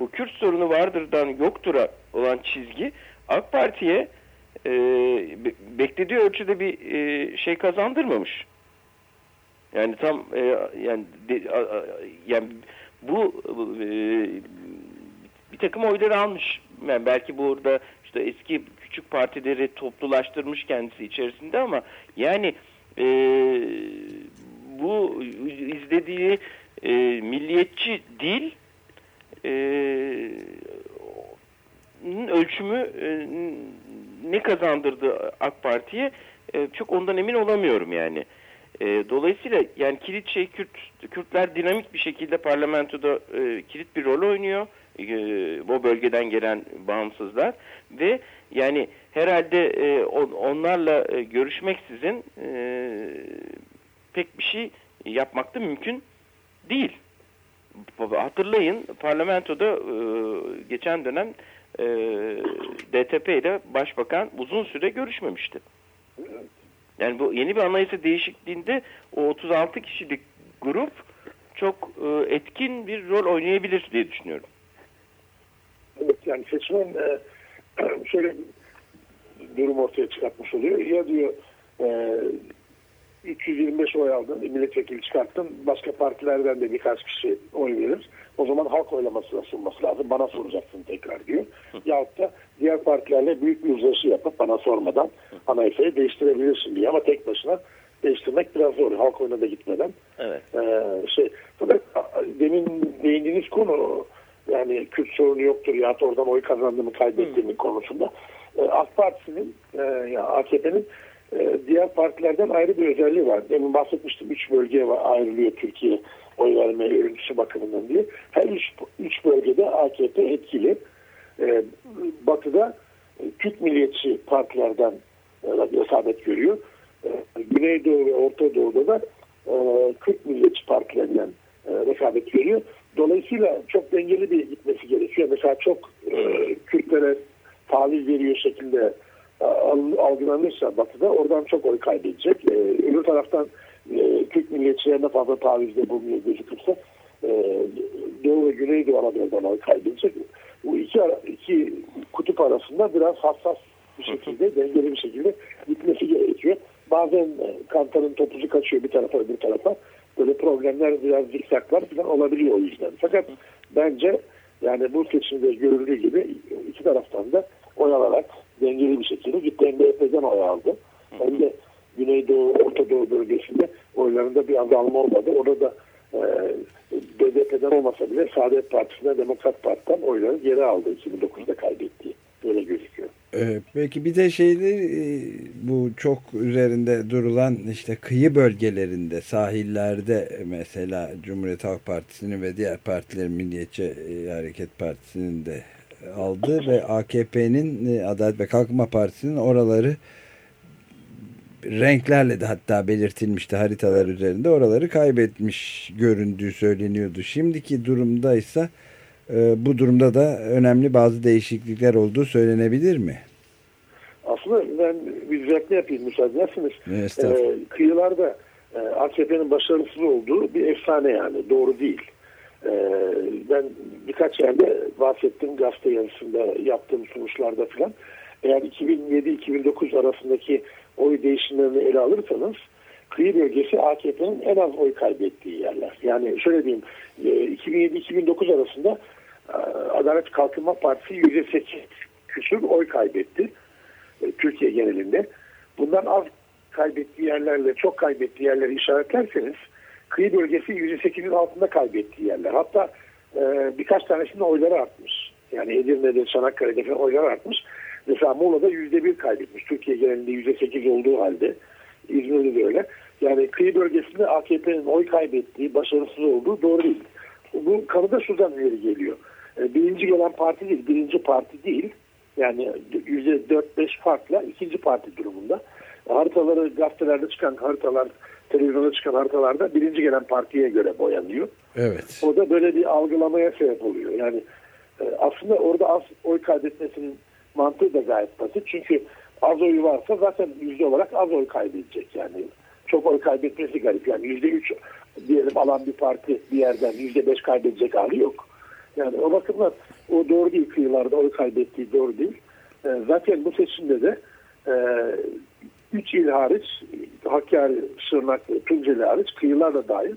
bu Kürt sorunu vardırdan yoktur olan çizgi AK Parti'ye e, beklediği ölçüde bir e, şey kazandırmamış. Yani tam e, yani de, a, a, yani bu e, bir takım oyları almış. Yani belki burada işte eski küçük partileri toplulaştırmış kendisi içerisinde ama yani e, bu izlediği e, milliyetçi dil e, ölçümü e, ne kazandırdı AK Parti'ye e, çok ondan emin olamıyorum yani. E, dolayısıyla yani kilit şey Kürt, Kürtler dinamik bir şekilde parlamentoda e, kilit bir rol oynuyor. E, o bölgeden gelen bağımsızlar ve yani herhalde e, on, onlarla e, görüşmeksizin e, pek bir şey yapmakta mümkün değil. Hatırlayın parlamentoda e, geçen dönem e, DTP ile başbakan uzun süre görüşmemişti. Yani bu yeni bir anayasa değişikliğinde o 36 kişilik grup çok e, etkin bir rol oynayabilir diye düşünüyorum. Evet yani seçmen e, [clears throat] şöyle durum ortaya çıkartmış oluyor. Ya diyor e, 325 oy aldın, milletvekili çıkarttın, başka partilerden de birkaç kişi oy verir. O zaman halk oylamasına sunması lazım. Bana soracaksın tekrar diyor. Yahut da diğer partilerle büyük bir uzlaşı yapıp bana sormadan anayasayı değiştirebilirsin diye. Ama tek başına değiştirmek biraz zor. Halk oyuna da gitmeden. Evet. Ee, şey, fakat demin değindiğiniz konu yani Kürt sorunu yoktur ya oradan oy kazandığımı kaybettiğimi konusunda. Ee, AK Parti'nin e, ya AKP'nin diğer partilerden ayrı bir özelliği var. Demin bahsetmiştim. Üç bölgeye ayrılıyor Türkiye oy verme örgüsü bakımından diye. Her üç, üç bölgede AKP etkili. E, batı'da e, Türk milliyetçi partilerden e, isabet görüyor. E, Güneydoğu ve Orta Doğu'da da e, Kürt milliyetçi partilerinden e, rekabet görüyor. Dolayısıyla çok dengeli bir gitmesi gerekiyor. Mesela çok e, Kürtlere taviz veriyor şekilde e, algılanırsa Batı'da oradan çok oy kaybedecek. E, öbür taraftan e, Türk milliyetçilerine fazla tavizde bulunuyor gözükürse e, Doğu ve Güneydoğu Anadolu'dan oy kaybedecek. Bu iki, iki kutup arasında biraz hassas bir şekilde, dengeli bir şekilde gitmesi gerekiyor. Bazen e, kantarın topuzu kaçıyor bir tarafa öbür tarafa. Böyle problemler biraz zikzaklar falan olabiliyor o yüzden. Fakat bence yani bu seçimde görüldüğü gibi iki taraftan da oy alarak dengeli bir şekilde gitti. Hem de EP'den oy aldı. Hem de Güneydoğu, Orta Doğu bölgesinde oylarında bir azalma olmadı. Orada da e, BDP'den olmasa bile Saadet Partisi'ne Demokrat Parti'den oyları geri aldı 2009'da kaybettiği. Böyle gözüküyor. Ee, peki bir de şeyde e, bu çok üzerinde durulan işte kıyı bölgelerinde sahillerde mesela Cumhuriyet Halk Partisi'nin ve diğer partilerin Milliyetçi e, Hareket Partisi'nin de aldığı ve AKP'nin e, Adalet ve Kalkınma Partisi'nin oraları renklerle de hatta belirtilmişti haritalar üzerinde oraları kaybetmiş göründüğü söyleniyordu. Şimdiki durumda ise bu durumda da önemli bazı değişiklikler olduğu söylenebilir mi? Aslında ben bir düzeltme yapayım müsaade ederseniz. Ee, kıyılarda e, AKP'nin başarısız olduğu bir efsane yani doğru değil. Ee, ben birkaç yerde bahsettim gazete yazısında yaptığım sunuşlarda falan. Eğer 2007-2009 arasındaki oy değişimlerini ele alırsanız kıyı bölgesi AKP'nin en az oy kaybettiği yerler. Yani şöyle diyeyim 2007-2009 e, arasında e, Adalet Kalkınma Partisi %8 küsur oy kaybetti. E, Türkiye genelinde. Bundan az kaybettiği yerlerle çok kaybettiği yerleri işaretlerseniz kıyı bölgesi %8'in altında kaybettiği yerler. Hatta e, birkaç tanesinin oyları artmış. Yani Edirne'de, Çanakkale'de falan oyları artmış. Mesela Muğla'da %1 kaybetmiş. Türkiye genelinde %8 olduğu halde. İzmir'de de öyle. Yani kıyı bölgesinde AKP'nin oy kaybettiği, başarısız olduğu doğru değil. Bu kanıda şuradan ileri geliyor. E, birinci gelen parti değil, birinci parti değil. Yani %4-5 farkla ikinci parti durumunda. Haritaları gazetelerde çıkan haritalar, televizyonda çıkan haritalarda birinci gelen partiye göre boyanıyor. Evet. O da böyle bir algılamaya sebep oluyor. Yani e, aslında orada az oy kaybetmesinin mantığı da gayet basit. Çünkü az oyu varsa zaten yüzde olarak az oy kaybedecek. Yani çok oy kaybetmesi garip. Yani yüzde üç diyelim alan bir parti bir yerden yüzde beş kaybedecek hali yok. Yani o bakımdan o doğru değil kıyılarda oy kaybettiği doğru değil. E, zaten bu seçimde de e, üç il hariç Hakkari, Şırnak, Tunceli hariç kıyılar da dahil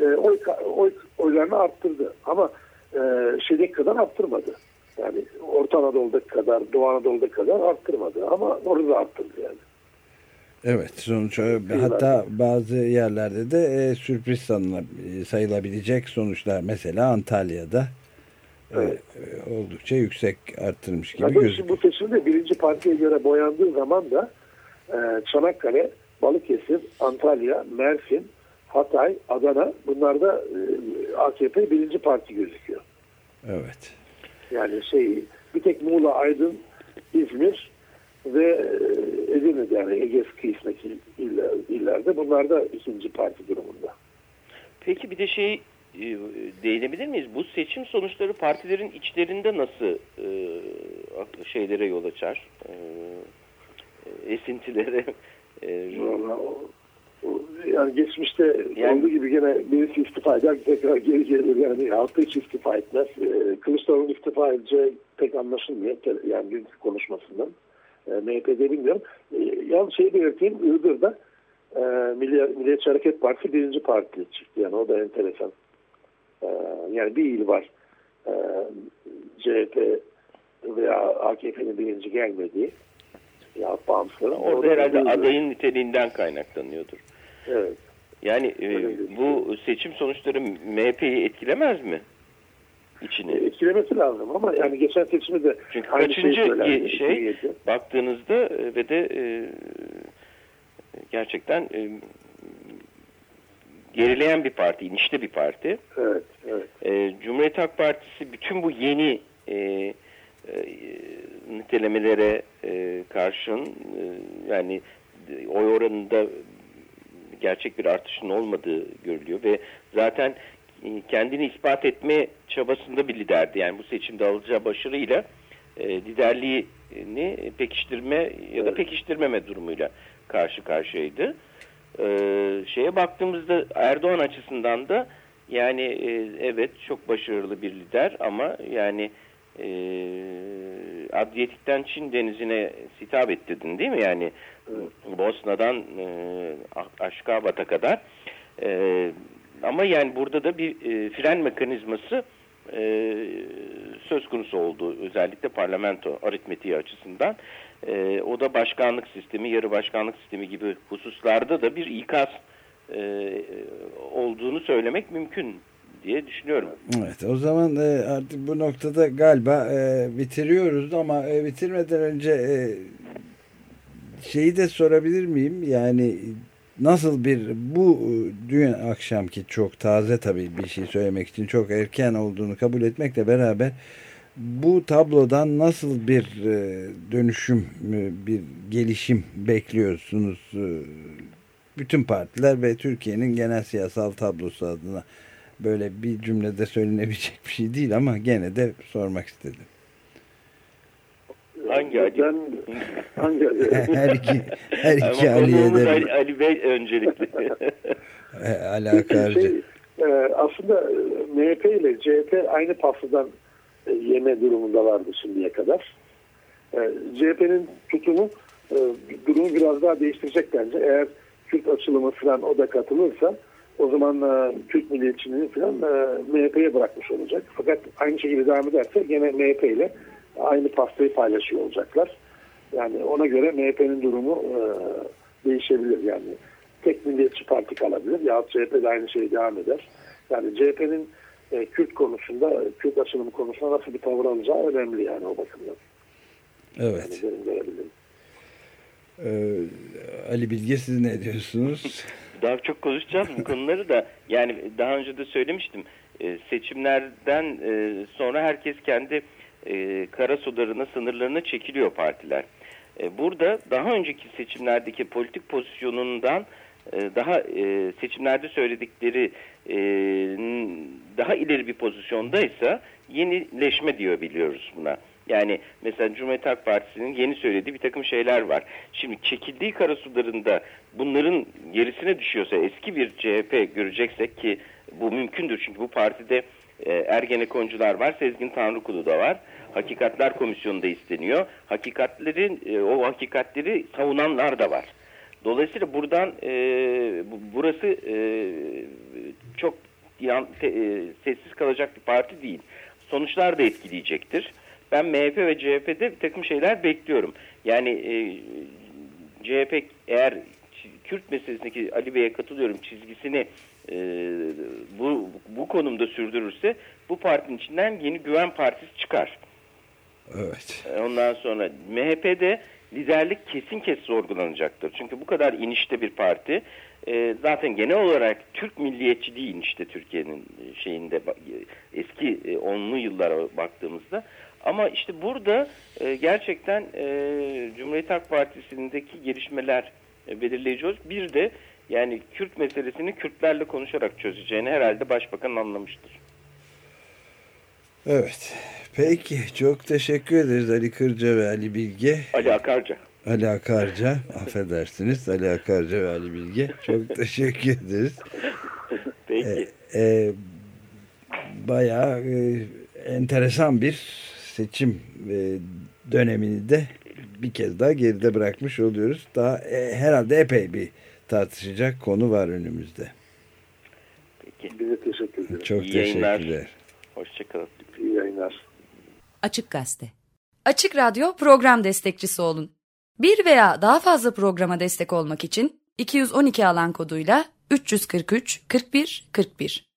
e, oy, oy, oylarını arttırdı. Ama e, şeydeki kadar arttırmadı. Yani Orta Anadolu'daki kadar, Doğu Anadolu'daki kadar arttırmadı. Ama orada arttırdı yani. Evet sonuç hatta bazı yerlerde de e, sürpriz sayılabilecek sonuçlar mesela Antalya'da evet. E, oldukça yüksek arttırmış gibi gözüküyor. Bu seçimde birinci partiye göre boyandığı zaman da e, Çanakkale, Balıkesir, Antalya, Mersin, Hatay, Adana bunlarda e, AKP birinci parti gözüküyor. Evet. Yani şey bir tek Muğla, Aydın, İzmir ve e, Edirne yani Ege kıyısındaki iller, illerde bunlar da ikinci parti durumunda. Peki bir de şey e, değinebilir miyiz? Bu seçim sonuçları partilerin içlerinde nasıl e, şeylere yol açar? E, esintilere? E, yani geçmişte yani, olduğu gibi gene birisi istifa eder tekrar geri gelir yani halkı hiç istifa etmez. E, Kılıçdaroğlu istifa edeceği pek anlaşılmıyor yani dünkü konuşmasından. E, MHP'de bilmiyorum. E, yalnız şeyi belirteyim Iğdır'da e, Milliyetçi Hareket Partisi birinci parti çıktı yani o da enteresan. Ee, yani bir il var e, CHP veya AKP'nin birinci gelmediği ya bağımsızları. Orada, herhalde adayın niteliğinden kaynaklanıyordur. Evet. Yani e, bu seçim sonuçları MHP'yi etkilemez mi? İçini. E, etkilemesi lazım ama yani geçen seçimi de Çünkü kaçıncı şey, şey baktığınızda e, ve de e, gerçekten e, gerileyen bir parti, inişte bir parti. Evet, evet. E, Cumhuriyet Halk Partisi bütün bu yeni e, nitelemelere e, karşın e, yani oy oranında gerçek bir artışın olmadığı görülüyor ve zaten e, kendini ispat etme çabasında bir liderdi. Yani bu seçimde alacağı başarıyla e, liderliğini pekiştirme ya da pekiştirmeme durumuyla karşı karşıyaydı. E, şeye baktığımızda Erdoğan açısından da yani e, evet çok başarılı bir lider ama yani e, Adriyatik'ten Çin denizine sitap ettirdin değil mi? Yani evet. Bosna'dan e, Aşkabat'a kadar. E, ama yani burada da bir e, fren mekanizması e, söz konusu oldu. Özellikle parlamento aritmetiği açısından. E, o da başkanlık sistemi, yarı başkanlık sistemi gibi hususlarda da bir ikaz e, olduğunu söylemek mümkün diye düşünüyorum. Evet o zaman e, artık bu noktada galiba e, bitiriyoruz ama e, bitirmeden önce şeyi de sorabilir miyim? Yani nasıl bir bu dün akşamki çok taze tabii bir şey söylemek için çok erken olduğunu kabul etmekle beraber bu tablodan nasıl bir dönüşüm, bir gelişim bekliyorsunuz bütün partiler ve Türkiye'nin genel siyasal tablosu adına böyle bir cümlede söylenebilecek bir şey değil ama gene de sormak istedim. Hangi Ali? Ben, hangi Ali? [laughs] her iki, her iki Ali'ye de. Ali, Ali Bey öncelikli. [laughs] Ali Akarcı. Şey, e, aslında e, MHP ile CHP aynı pastadan e, yeme durumunda vardı şimdiye kadar. CHP'nin tutumu durumu biraz daha değiştirecek bence. Eğer Kürt açılımı falan o da katılırsa o zaman e, Türk milliyetçiliğini falan e, MHP'ye bırakmış olacak. Fakat aynı şekilde devam ederse gene MHP ile aynı pastayı paylaşıyor olacaklar. Yani ona göre MHP'nin durumu e, değişebilir. Yani tek milliyetçi parti kalabilir. Ya CHP de aynı şey devam eder. Yani CHP'nin e, Kürt konusunda, Kürt açılımı konusunda nasıl bir tavır alacağı önemli yani o bakımdan. Evet. Yani ee, Ali Bilge siz ne diyorsunuz? [laughs] daha çok konuşacağız bu konuları da. Yani daha önce de söylemiştim. E, seçimlerden e, sonra herkes kendi e, kara sularına, sınırlarına çekiliyor partiler. E, burada daha önceki seçimlerdeki politik pozisyonundan e, daha e, seçimlerde söyledikleri e, daha ileri bir pozisyondaysa yenileşme diyor biliyoruz buna. Yani mesela Cumhuriyet Halk Partisi'nin yeni söylediği bir takım şeyler var. Şimdi çekildiği karasularında bunların gerisine düşüyorsa eski bir CHP göreceksek ki bu mümkündür. Çünkü bu partide e, Ergenekoncular var, Sezgin Tanrıkulu da var. Hakikatler Komisyonu da isteniyor. Hakikatlerin, e, o hakikatleri savunanlar da var. Dolayısıyla buradan e, burası e, çok yan, te, e, sessiz kalacak bir parti değil. Sonuçlar da etkileyecektir ben MHP ve CHP'de bir takım şeyler bekliyorum. Yani e, CHP eğer Kürt meselesindeki Ali Bey'e katılıyorum çizgisini e, bu, bu konumda sürdürürse bu partinin içinden yeni güven partisi çıkar. Evet. E, ondan sonra MHP'de liderlik kesin kes sorgulanacaktır. Çünkü bu kadar inişte bir parti e, zaten genel olarak Türk milliyetçi değil işte Türkiye'nin şeyinde eski e, onlu yıllara baktığımızda ama işte burada e, gerçekten e, Cumhuriyet Halk Partisi'ndeki gelişmeler e, belirleyici olur. Bir de yani Kürt meselesini Kürtlerle konuşarak çözeceğini herhalde Başbakan anlamıştır. Evet. Peki. Çok teşekkür ederiz Ali Kırca ve Ali Bilge. Ali Akarca. Ali Akarca. affedersiniz. Ali Akarca ve Ali Bilge. Çok teşekkür ederiz. Peki. Ee, e, bayağı e, enteresan bir seçim e, dönemini de bir kez daha geride bırakmış oluyoruz. Daha e, herhalde epey bir tartışacak konu var önümüzde. Peki. Bize teşekkür ederim. Çok İyi teşekkürler. Hoşçakalın. İyi yayınlar. Açık Gazete. Açık Radyo program destekçisi olun. Bir veya daha fazla programa destek olmak için 212 alan koduyla 343 41 41